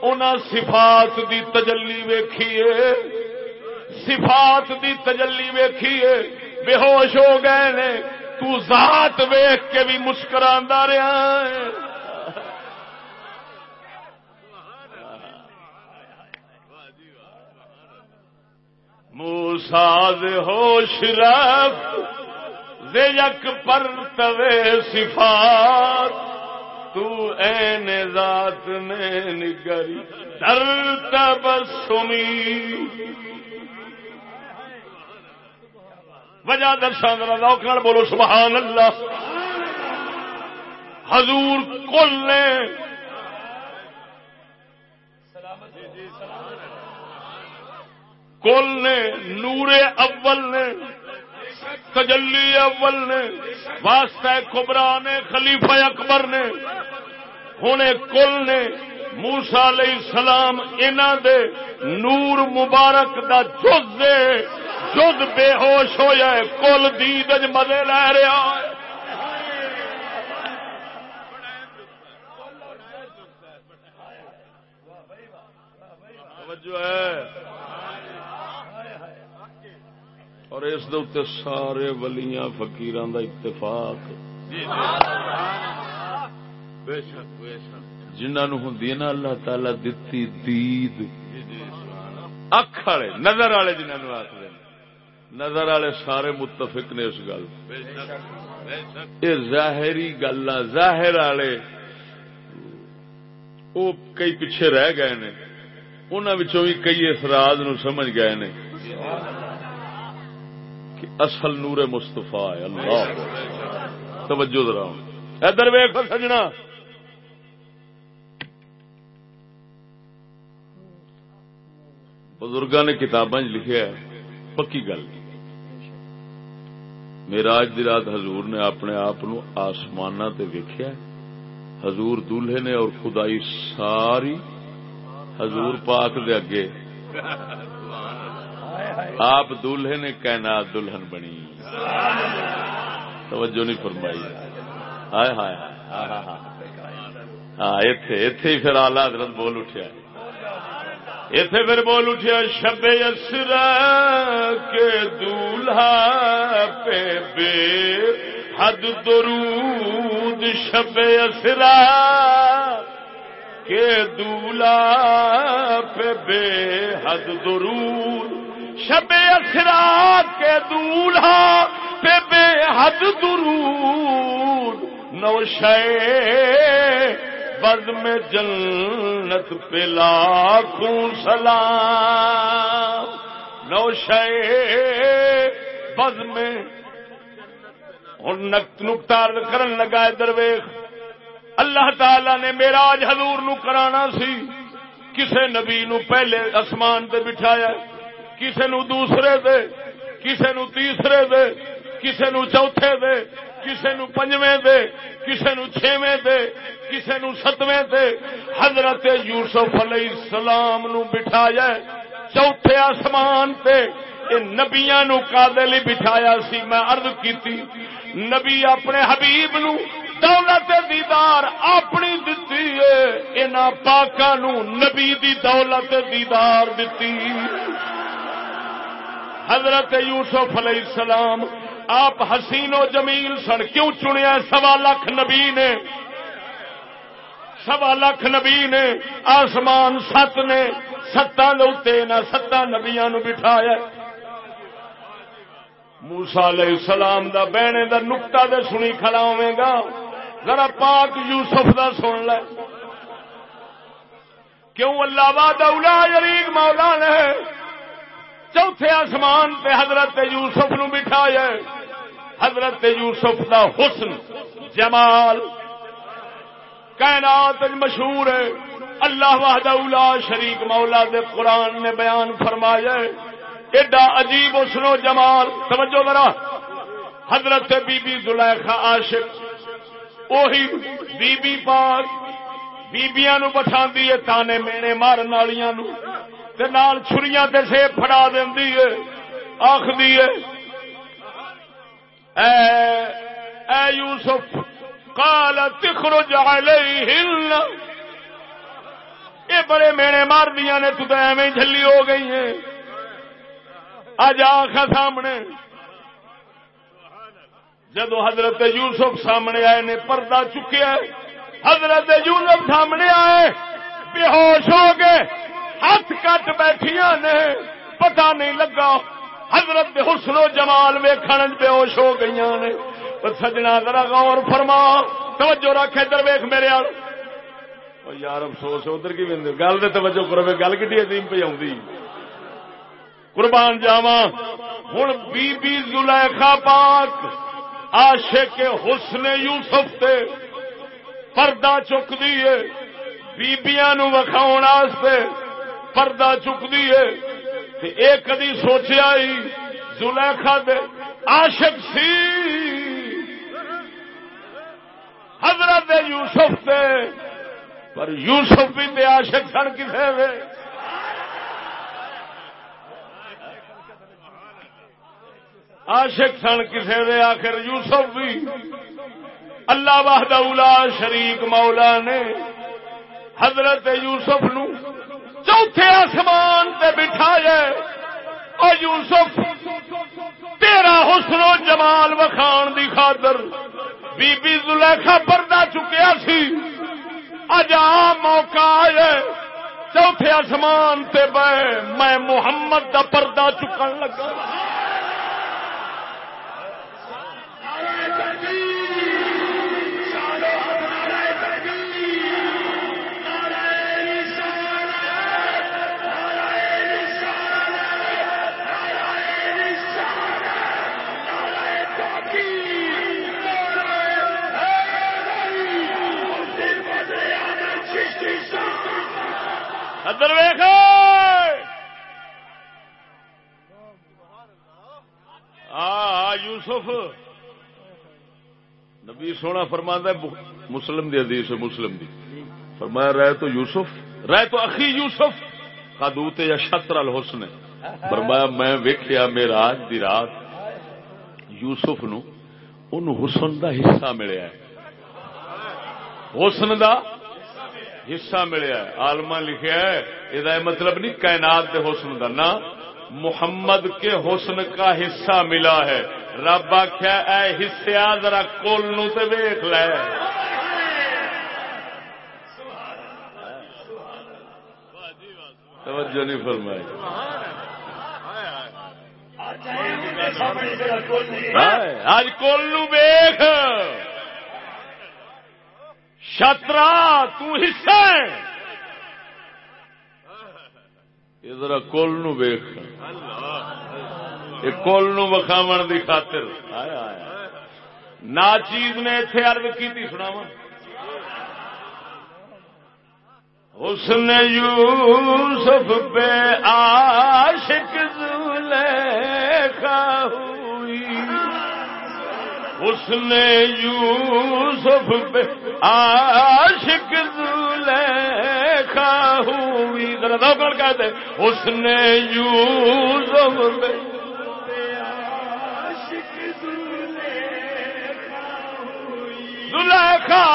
ان صفات دی تجلی ویکھیے۔ صفات دی تجلی ویکھیے۔ بے ہوش ہو گئے نے۔ تو ذات ویخ کے بھی مسکرا رہا ہے۔ موساد ہوش رف یک پر توے صفات۔ تو این ذات میں نگری در تبسمی۔ وجہ درشان روکڑ بولو سبحان اللہ حضور کل نے کل نے نور اول نے تجلی اول نے، واسطہ کبرا نے، خلیفہ اکبر نے ہوں کل نے موسا علیہ السلام انہ دے نور مبارک دا جز دے جز بے ہوش ہو جائے کل دید مزے لے رہا ہے۔ جو ہے۔ اور اس دے سارے ولیاں فقیران دا اتفاق۔ جنہوں ہوں نا اللہ تعالی دتی دید۔ اکھ والے نظر والے جنہوں آخر نظر والے سارے متفق نے اس گل۔ یہ ظاہری گلا ظاہر والے۔ وہ کئی پیچھے رہ گئے نے۔ انہوں بھی کئی اس راز نو سمجھ گئے نے۔ کہ اصل نور مستفا ہے، اللہ توجہ ذرا۔ ادھر ویخ سجنا۔ بزرگا نے کتاباں لکھا ہے، پکی گل۔ میرا اج دی رات حضور نے اپنے آپ آسمان تے ویکھیا حضور دلہے نے اور خدائی ساری حضور پاک دے اگے۔ آپ دلہے نے کہنا دلہن بنی۔ توجہ نہیں فرمائی۔ ہائے ہائے ہاں اتے اتے پھر آلہ حضرت بول اٹھیا۔ اتے پھر بول اٹھیا، شب اسرا کے دولہا پہ بے حد درود، شب اسرا کے دولا پہ بے حد درود شب اسرا کے دولہا پہ بے حد درود، نو بد میں جنت پہ لاکھوں سلام۔ نو بد میں ہوں نکتار کرن لگا ہے درویخ اللہ تعالی نے میرا آج حضور نو کرانا سی، کسے نبی نو پہلے اسمان تے بٹھایا۔ ہے کسے نو دوسرے دے، کسے نو تیسرے دے، کسے نو چوتھے دے، کسے نو پنجویں دے، کسے نو چھویں دے، کسے نو ستویں دے۔ حضرت یوسف علیہ السلام نو بٹھایا، چوتھے آسمان تے۔ نبیاں نو کادلی بٹھایا سی، میں عرض کیتی، نبی اپنے حبیب نو دولت دیدار اپنی دتی ہے ان نبی دی دولت دیدار دیتی حضرت یوسف علیہ السلام، آپ حسین و جمیل سن، کیوں چنیا؟ سوا لاکھ نبی نے۔ سوا لاکھ نبی نے۔ آسمان ست نے۔ ستاں نہ ستاں نبیا نو بٹھایا۔ موسا علیہ السلام دا بہنے دا نکتا دے سنی کھڑا ہوے گا۔ ذرا پاک یوسف دا سن لے۔ کیوں اللہ باد مولا نے چوتھے آسمان پہ حضرت یوسف نو بٹھایا حضرت یوسف دا حسن، جمال۔ کائنات مشہور ہے۔ اللہ وحدہ لا شریک، مولا دے قرآن نے بیان فرمایا ایڈا عجیب اسنو جمال۔ توجہ ذرا۔ حضرت بی بی زلیخا عاشق۔ اوہی بی بی پاک۔ بیبیاں نو بٹھا دیے تانے مینے مارن والیاں نو۔ تے نال چھریاں تے سے پھڑا دیندی ہے اے اے یوسف قال تخرج علیہن۔ اے بڑے مینے مار دیا نے، تو ایویں جھلی ہو گئی ہیں۔ اج آخ سامنے۔ جدو حضرت یوسف سامنے آئے، نے پردہ چکیا۔ حضرت یوسف سامنے آئے، بے ہوش ہو گئے۔ ہاتھ کٹ بیٹھیا نے پتا نہیں لگا۔ حضرت حسن و جمال ویکھن بے ہوش ہو گئی نے۔ سجنا ذرا غور فرما۔ توجہ رکھ ادھر ویخ میرے آل۔ یار افسوس، ادھر کی گل دے توجہ کرو گل کی عظیم پہ آؤں قربان جاوا ہوں بی بی زلیخا پاک آشے کے حسن یوسف تے پردہ چک دیے بیبیاں نو وکھاؤ واسطے پردہ چک دیے ایک کدی سوچیا ہی زلیخا دے عاشق سی۔ حضرت یوسف تے پر یوسف بھی تے عاشق سن کسے وے عاشق سن کسے وے آخر یوسف بھی۔ اللہ واہد اولا شریک مولا نے حضرت یوسف نو چوتھے آسمان تے بٹھایا اور یوسف، تیرا حسن و جمال وکھان دی خاطر بی بی زلیخا پردہ چکیا سی۔ اج آ موقع آیا چوتھے آسمان تے بہ، میں محمد دا پردہ چکن لگا۔ ادھر ویخ آ یوسف۔ نبی سونا فرما مسلم دی حدیث مسلم دی۔ فرمایا رہے تو یوسف۔ رہے تو اخی یوسف۔ کا دوتے یا شطر الحسن۔ فرمایا، میں ویکیا میرا آج دی رات۔ یوسف نو ان حسن دا حصہ ملیا ہے۔ حسن دا حصہ ملیا آلما لکھا ہے یہ مطلب نہیں کائنات کے حسن کا نہ۔ محمد کے حسن کا حصہ ملا ہے۔ رب آخیا اے حصے ذرا کل نو تے ویخ لے۔ توجہ نہیں فرمائی۔ آج کل نو ویخ شطرا تسا ادھر کل نو ویخ کل نو وکھاو دی خاطر۔ نا چیز نے اتے ارد کی سنا اس نے یوسف پہ عاشق زلیخا ہوئی اس نے یوسف پہ عاشق زلیخا ہوئی۔ ذرا دو کر کہتے اس نے یوسف پہ زلیخا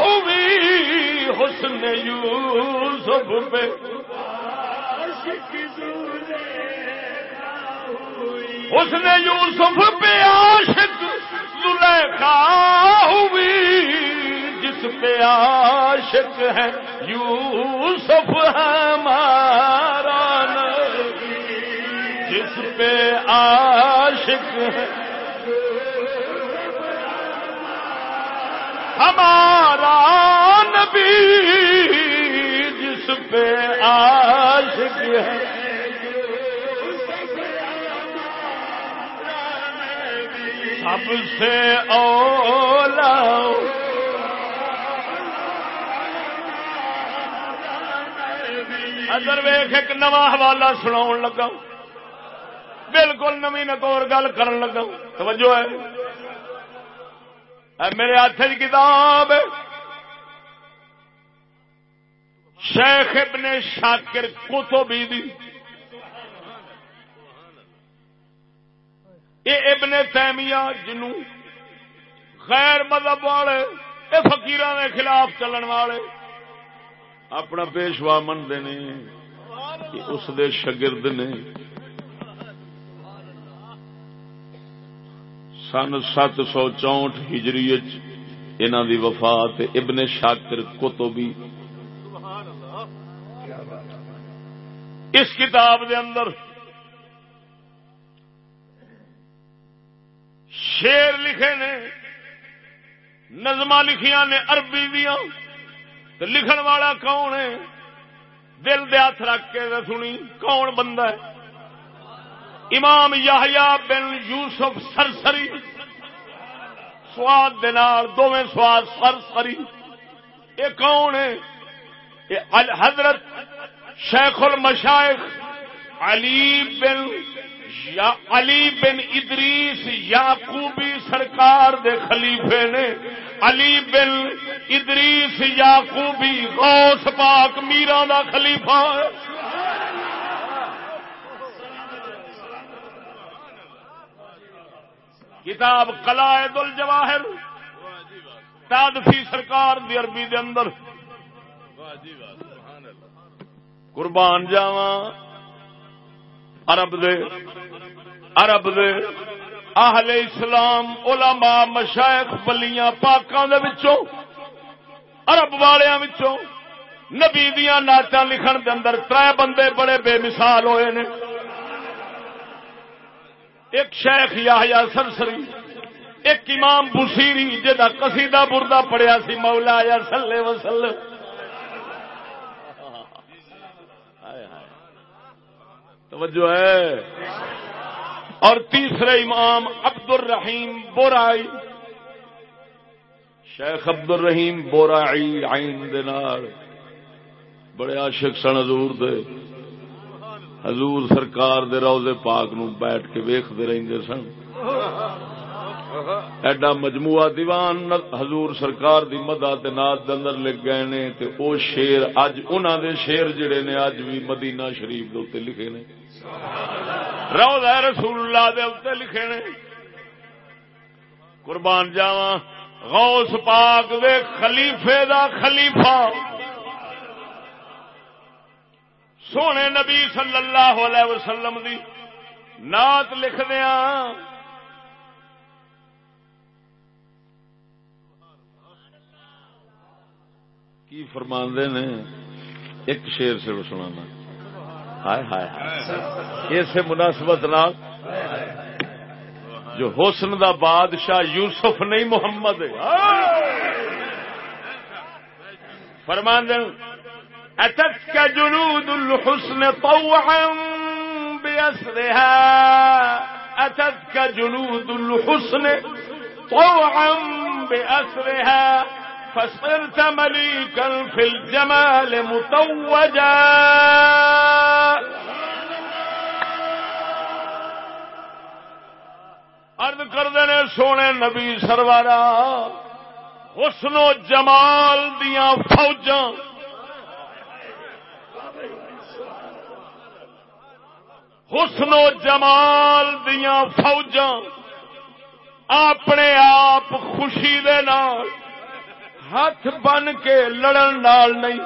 ہوئی۔ حسن یوسف پہ حسن یوسف پہ عاشق زلیخا ہوئی جس پہ عاشق ہے یوسف ہمارا نبی۔ جس پہ عاشق ہے ہمارا نبی۔ جس پہ عاشق ہے سب سے اولا ادر ویخ ایک نواں حوالہ سنا لگا بالکل نمی نکور گل کر لگا توجہ ہے؟ میرے ہاتھ کتاب شیخ ابن شاکر کتبی دی۔ یہ ابن تیمیہ جنوں غیر مذہب والے یہ فکیر کے خلاف چلن والے اپنا پیشوا منتے نے اس دے شگرد نے۔ سن سات سو چونٹ ہجری انہوں دی وفات ابن شاکر کتبی اس کتاب دے اندر شیر لکھے نے نظم لکھیا نے، عربی دیا تو لکھن والا کون ہے؟ دل دے ہاتھ رکھ کے سنی، کون بندہ ہے؟ امام یاہیا بن یوسف سرسری۔ سواد دونوں سواد سرسری۔ یہ کون ہے؟ یہ حضرت شیخ المشائخ علی بن یا علی بن ادریس یاقوبی سرکار دے خلیفے نے، علی بن ادریس یاقوبی غوث پاک میرا دا خلیفہ ہے۔ کتاب قلائد الجواہر، تادفی سرکار دی عربی دے اندر۔ قربان جاواں۔ عرب دے عرب دے، اہل اسلام، علماء، مشائخ بلیاں پاکاں دے وچوں، عرب والیاں وچوں، نبی دیاں نعتاں لکھن دے اندر ترے بندے بڑے بے مثال ہوئے نے۔ ایک شیخ یحییٰ سرسری، ایک امام بصیری جدا قصیدہ بردہ پڑھیا سی، مولا یا صلی وسلم۔ توجہ ہے۔ اور تیسرے امام عبد الرحیم بورائی۔ شیخ عبد الرحیم بورائی عین دینار بڑے عاشق سن حضور دے۔ حضور سرکار دے روزے پاک نو بیٹھ کے ویختے رہتے سن۔ ایڈا مجموعہ دیوان حضور سرکار دی مدد نات اندر لگ گئے نے تے او شیر اج انہاں دے شیر جڑے نے اج بھی مدینہ شریف دے اوتے لکھے نے۔ روضہ رسول اللہ دے اوتے لکھے نے۔ قربان جاواں۔ غوث پاک دے خلیفے دا خلیفہ۔ سونے نبی صلی اللہ علیہ وسلم دی نعت لکھ دیا کی فرماندے نے؟ ایک شیر سے سنانا۔ ہائے ہائے اس مناسبت نال جو حسن دا بادشاہ یوسف نہیں محمد۔ فرماندے أتتك جنود الحسن طوعا بأسرها۔ أتتك جنود الحسن طوعا بأسرها۔ فصرت مليكا في الجمال متوجا سونے نبی سروارا حسن و جمال دیا فوجاں۔ حسن و جمال دیا فوجاں۔ اپنے آپ خوشی دے نال، ہاتھ بن کے لڑن نال نہیں۔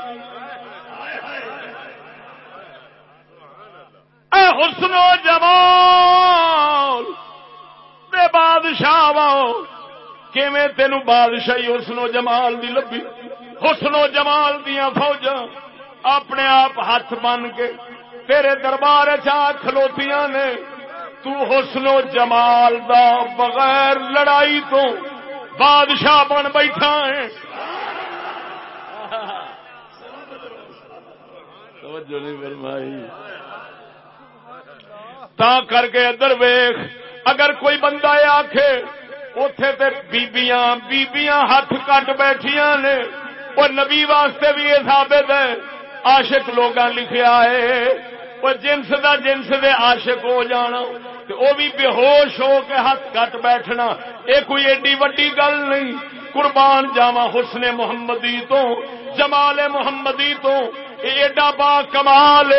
اے حسن و جمال! دے بادشاہ کیویں تینو بادشاہی حسن و جمال دی لبی حسن و جمال دیا فوجاں اپنے آپ ہاتھ بن کے تیرے دربار چا کھلوتیاں نے، تو حسن و جمال دا بغیر لڑائی تو بادشاہ بن بیٹھا ہے۔ توجہ نہیں فرمائی۔ تا کر کے ادھر ویخ اگر کوئی بندہ آخے اتے تے بیبیاں بیبیاں ہاتھ کٹ بیٹھیاں نے وہ نبی واسطے بھی یہ ثابت ہے، عاشق لوگ لکھیا ہے وہ جنس دا جنس دے عاشق ہو جانا وہ بھی بے ہوش ہو کے ہاتھ کٹ بیٹھنا یہ کوئی ایڈی وڈی گل نہیں۔ قربان جاوا حسن محمدی تو، جمال محمدی تو ایڈا با کمال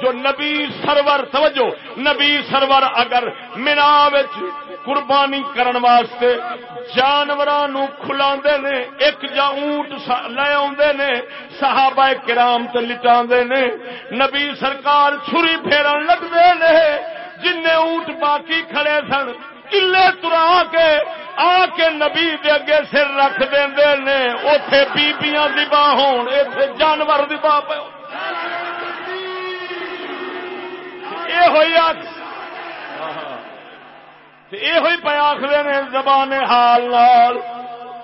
جو نبی سرور سمجھو نبی سرور اگر مینا قربانی کرن واسطے جانوروں کھلا نے، ایک جا اونٹ لے آدھے نے، صحابہ کرام تے لٹا نے، نبی سرکار چھری پھیرن لگتے نے جن اونٹ باقی کھڑے سن کلے ترا کے، آ کے نبی دے اگے سر رکھ دے نے اتے بیبیاں دبا ہون اتے جانور دبا پہ یہ ہوئی یہ پہ آخر نے زبان حال لال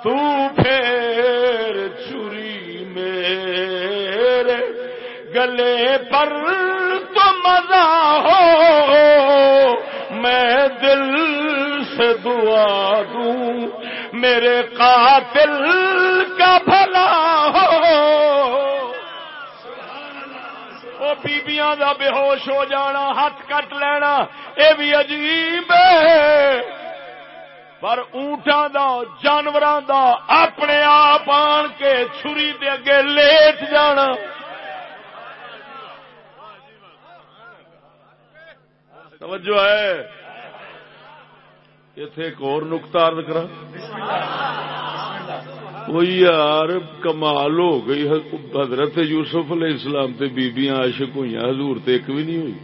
تو پھر چوری میرے گلے پر تو مزہ ہو، میں دل سے دعا دوں، میرے قاتل کا بھلا بیبیاں دا بے ہوش ہو جانا، ہاتھ کٹ لینا، اے بھی عجیب ہے۔ پر اونٹا دا جانور دا اپنے آپ آن کے چھری دے اگے لیٹ جانا۔ توجہ ہے۔ اتے ایک اور نقطہ کرا یار کمال ہو گئی حضرت یوسف علیہ السلام تے بیبیاں عاشق ہوئی حضور تے ایک بھی نہیں ہوئی۔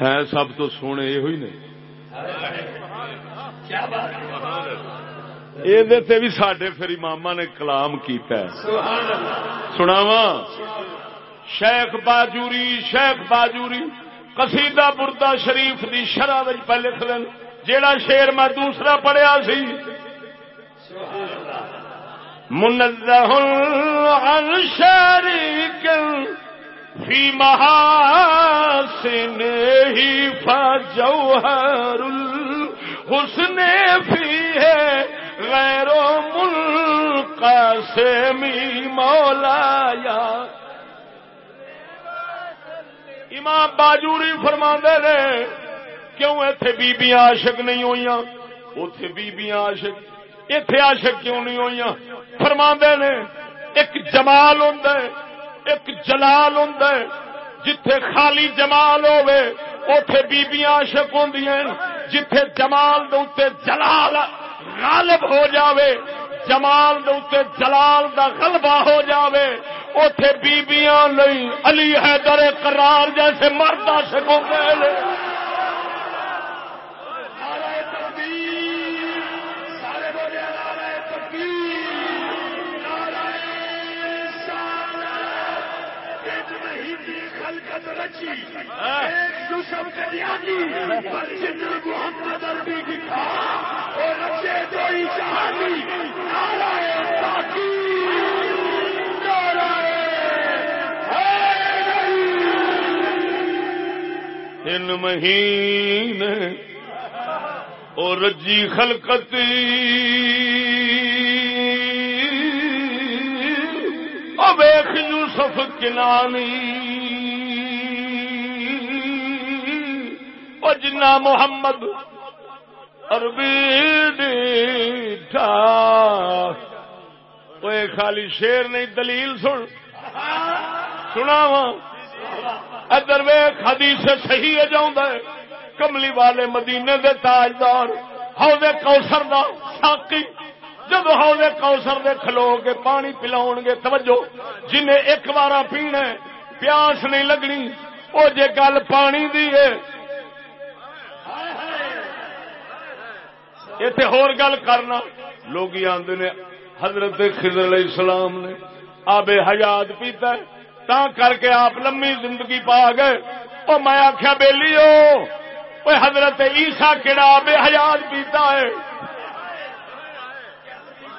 ہے سب تو سونے یہ ہوئی نہیں یہ بھی سڈے پھر امام نے کلام کیتا ہے۔ سناوا شیخ باجوری شیخ باجوری، قصیدہ بردا شریف دی شرح پہ لکھ لین۔ جیڑا شیر میں دوسرا پڑھیا سی منزه عن شريك في محاسنه فجوهر الحسن فيه غير منقسم مولایا۔ امام باجوری فرما نے کیوں اتے بیبیاں عاشق نہیں ہوئی اتے بیبیاں عاشق اتے عاشق کیوں نہیں ہوئی فرما نے، ایک جمال ہوں ایک جلال ہوں جتھے خالی جمال ہوے اتے بیبیاں عاشق ہوں جتھے جمال دے جلال غالب ہو جاوے، جمال دے جلال دا غلبہ ہو جاوے۔ اتے بیبیاں نہیں، علی حیدر قرار جیسے مرد عاشق ہو گئے یعنی محمد عربی دکھا اور رچے دوئی جہانی نارائے باقی ان مہینے اور رجی خلقتی۔ ابیخ یوسف کنانی۔ وہ جنا محمد وہ خالی شیر نہیں، دلیل سن۔ سنا وا ادر ویخ حدیث صحیح ہے جاؤں کملی والے مدینے دے تاجدار ہودے کوسر دا ساقی۔ جب ہاؤ کوسر دے کھلو گے پانی پلاؤ گے، توجہ، جنہیں ایک بار پینا پیاس نہیں لگنی۔ وہ جے گل پانی دی ہے اتنے ہور گل کرنا۔ لوگ آدھے نے، حضرت خضر علیہ السلام نے آب حیات پیتا ہے، تا کر کے آپ لمبی زندگی پا گئے۔ وہ میں آخیا بےلی ہو حضرت عیسا کہڑا آب حیات پیتا ہے؟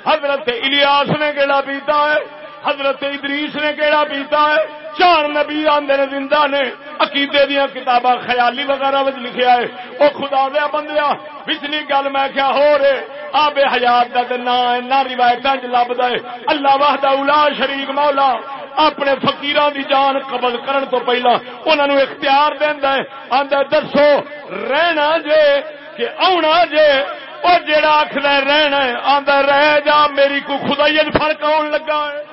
حضرت الیاس نے کہڑا پیتا ہے؟ حضرت ادریس نے کہڑا پیتا ہے؟ چار نبی آدھے نے زندہ نے، عقیدے دیا کتاباں، خیالی وغیرہ لکھیا ہے۔ وہ خدا دیا بندیا پچھلی گل میں کیا ہو رہے؟ آب حیات کا نا ہے نہ روایت لبدا ہے۔ اللہ واہدہ الا شریک مولا۔ اپنے فقیران دی جان قبض کرن تو پہلا انہوں نے اختیار دینا ہے۔ آدھا دسو، رہنا جے کہ آنا جے؟ وہ جڑا آخر رہنا ہے۔ آدھا رہ جا، میری کو خدائی فرق آن لگا ہے۔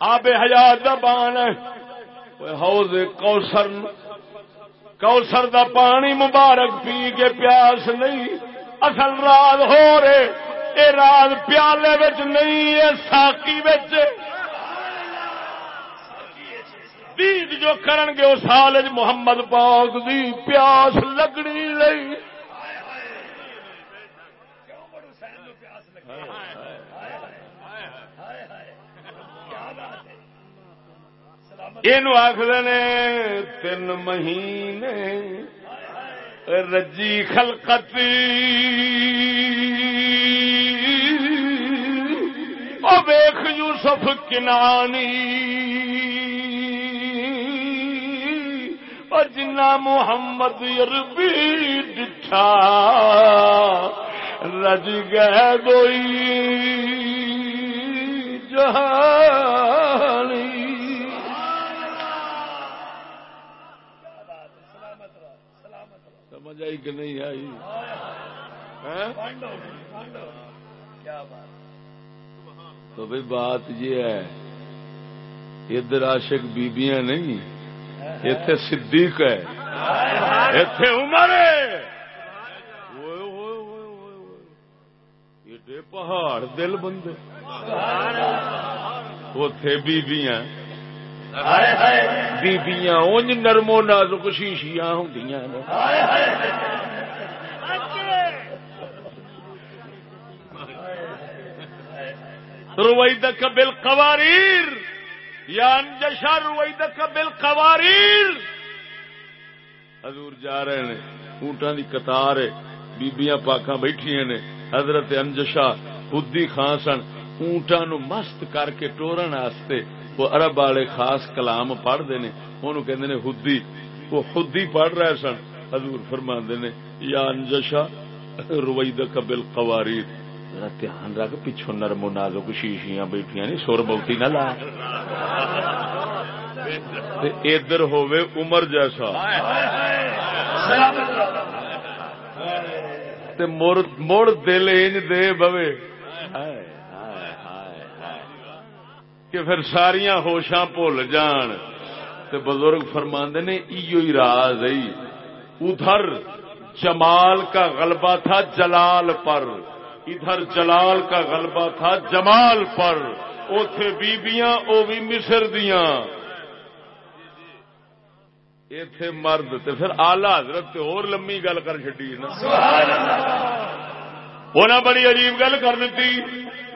آب حیات دا بان ہے حوض کوسر کوسر دا پانی مبارک پی کے پیاس نہیں۔ اصل رات ہو رہے۔ اے رات پیالے بچ نہیں ہے ساکی بچ دید جو کرن گے، اس حال محمد پاک دی پیاس لگنی نہیں۔ یہ آخر نے تین مہینے رجی خلقت ویخ یوسف کنانی اور جنا محمد عربی ڈٹھا رج گئے دوئی جہانی سمجھ آئی کہ نہیں آئی؟ تو بھائی بات یہ ہے ادھر عاشق بیبیاں نہیں اتے صدیق ہے اتے عمر ہے۔ ایڈے پہاڑ دل بندے۔ اتے بیبیاں۔ بیبیاں اونج نرمو نازک شیشیاں ہوں روئی دک بل قواریر یا انجشا روئی دک بل قواریر۔ حضور جا رہے ہیں اونٹان دی قطار بیبیاں پاکاں بیٹھیاں نے۔ حضرت انجشا خودی خان سن اونٹاں نو مست کر کے ٹورن واسطے وہ عرب والے خاص کلام پڑھتے ہیں، انہوں کہ ہدی، وہ خودی پڑھ رہے سن۔ حضور فرما نے، یا انجشا روئی قبل قواری دھیان رکھ پچھو نرم نازک شیشیاں بیٹھیاں نہیں، سر بہتی نہ لا۔ ادھر ہووے عمر جیسا۔ مڑ دل انج دے بوے کہ پھر ساریا ہوشاں بھول جان۔ تے بزرگ فرماندے نے ایو ہی راز ہے۔ ادھر جمال کا غلبہ تھا جلال پر۔ ادھر جلال کا غلبہ تھا جمال پر۔ اوتھے بیبیاں او بھی مصر دیاں۔ ایتھے مرد تے پھر آلہ حضرت تے اور لمبی گل کر چڈی نا۔ انہیں بڑی عجیب گل کر دیتی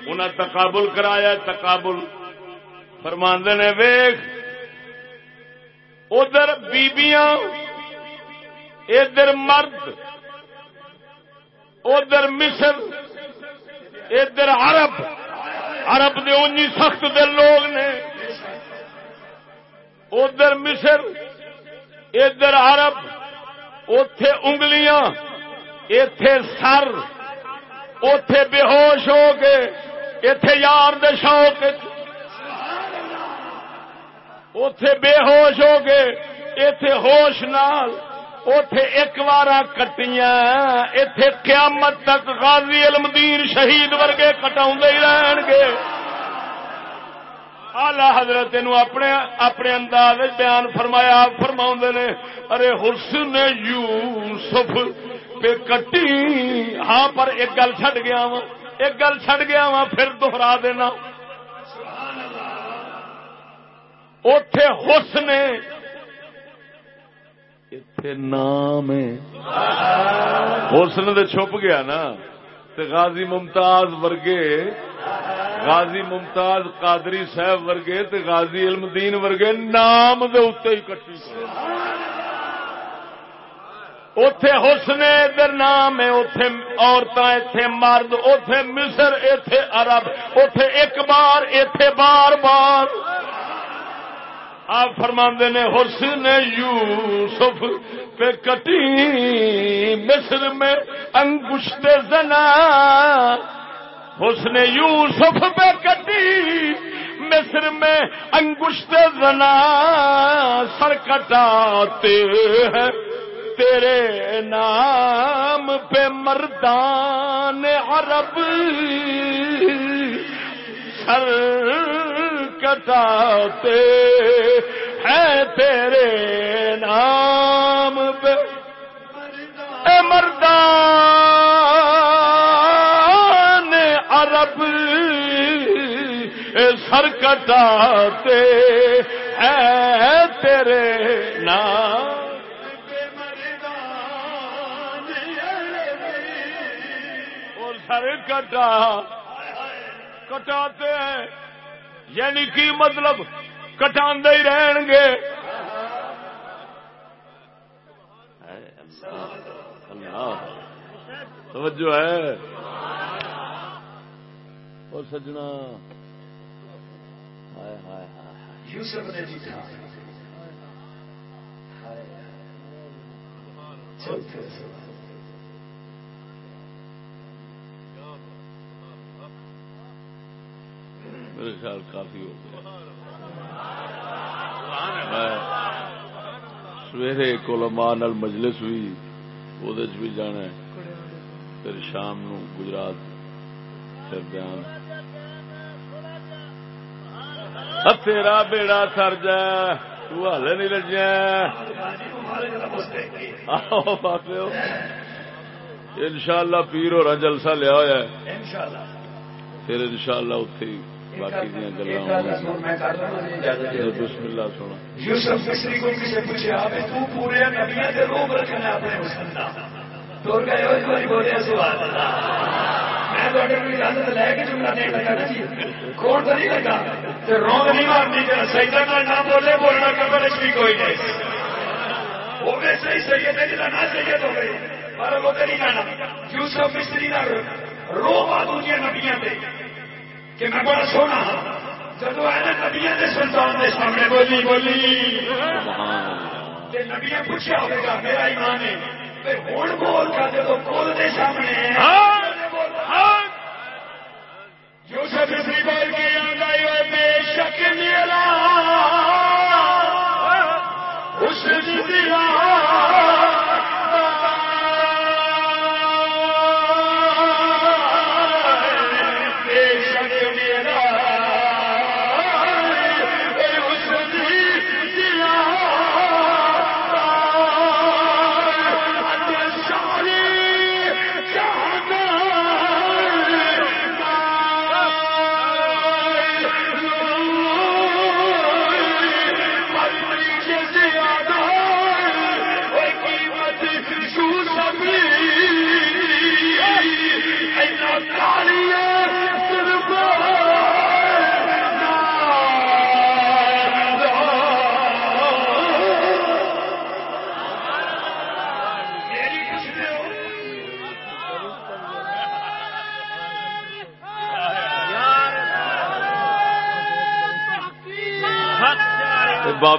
انہیں تقابل کرایا تقابل فرماندے نے ویخ ادھر بیبیاں، ادھر مرد، ادھر مصر، ادھر عرب عرب دے اونی سخت دل لوگ نے، ادھر مصر، ادھر عرب اتے انگلیاں اتے سر اتے بے ہوش ہو کے اتے یار دے شوق اتے بے ہوش ہو گئے اتے ہوش نال اتے ایک بار کٹیاں اتے قیامت تک غازی علمدین شہید ورگے کٹا ہی رہن گے۔ آلہ حضرت نو اپنے اپنے انداز بیان فرمایا فرما نے، ارے حسن یوسف پہ کٹی ہاں پر ایک گل چھڈ گیا وا ایک گل چھڈ گیا وا پھر دوہرا دینا۔ اتے حسن اتے نام حسن تو چھپ گیا نا۔ غازی ممتاز ورگے، غازی ممتاز قادری صاحب ورگے تے غازی علم دین ورگے نام دے اتے ہی کٹی اتے حسن ادھر نام ہے۔ اتے عورتیں اتے مرد اتے مصر اتے عرب اتے ایک بار اتے بار بار۔ آپ فرما نے حسن یوسف پہ کٹی مصر میں انگشت زنا۔ حسن یوسف پہ کٹی مصر میں انگشت زنا۔ سر کٹاتے ہیں تیرے نام پہ مردان عرب۔ سر کٹاتے ہیں تیرے نام پہ۔ اے مردان عرب سر کٹاتے ہیں تیرے نام۔ اور سر کٹا کٹاتے ہیں۔ یعنی کی مطلب؟ کٹا ہی رہن گے۔ توجہ ہے۔ اور سجنا۔ ہائے ہائے یوسف نے جی تھا۔ چلتے میرے خیال کافی ہو گیا۔ سویرے علماء نال مجلس بھی وہ بھی جانا ہے۔ پھر شام نو گجرات پھر بیان۔ تیرا بیڑا سر جا تالے نہیں بابے ان شاء اللہ پیر ہو جلسہ لیا ہوا پھر ان شاء اللہ باقی دیا گلا بسم اللہ سونا یوسف مصری کو کسی پوچھا تو پورے نبیا کے روب رکھنا اپنے بولے میں اجازت لے کے جملہ لگا نا جی۔ کون تو نہیں لگا؟ تو رونگ نہیں مارنی کا بولے بولنا قبل بھی کوئی نہیں۔ وہ بھی صحیح سید ہے جنا نہ سید ہو گئی پر وہ نہیں جانا یوسف مصری نہ رو آ دنیا نبیاں دے۔ کہ میں بڑا سونا جب ہے نا نبیا کے سلطان کے سامنے بولی بولی۔ نبیا پوچھا ہوگا میرا ایمان ہے۔ ہوں بول کا جب کول کے سامنے یوسف مصری بول کے آئی ہوئے بے شک میرا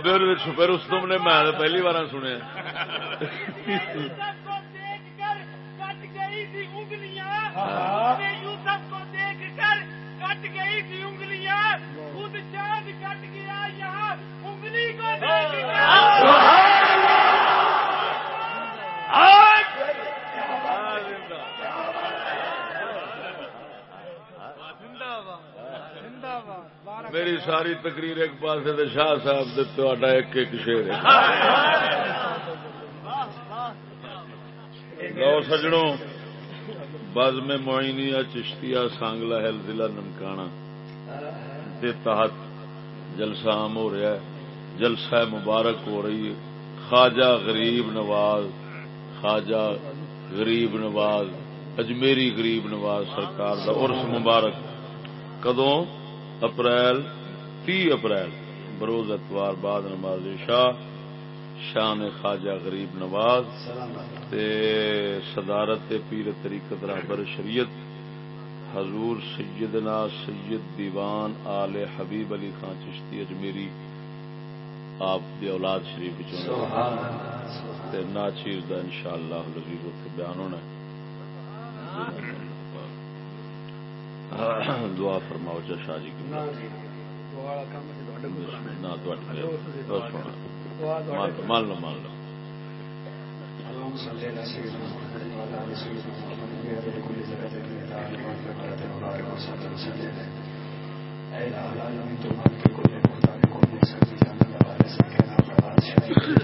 بابے اور چھپے رستم نے میں پہلی بار سنیا یوسف کو دیکھ کر کٹ گئی تھی انگلیاں خود چاند کٹ گیا یہاں انگلی کو دیکھ میری ساری تقریر ایک پاس شاہ صاحب ایک ایک شیر لو سجڑوں بز میں معینیا چشتیا سانگلا ہیل ضلع نمکانا کے تحت جلسہ عام ہو رہا ہے۔ جلسہ مبارک ہو رہی ہے۔ خواجہ غریب نواز، خواجہ غریب نواز، اجمیری غریب نواز سرکار دا عرس مبارک۔ کدوں؟ اپریل تی اپریل بروز اتوار بعد نماز شاہ شان خواجہ غریب نواز تے صدارت پیر طریقت رہبر شریعت حضور سیدنا سید دیوان آل حبیب علی خان چشتی اجمیری آپ دی اولاد شریف نا چیز کا ان شاء اللہ لذیذ اتنے بیان ہونا دعا فرماؤ جا شاہ جی۔ کی مان لو مان لو اے الہ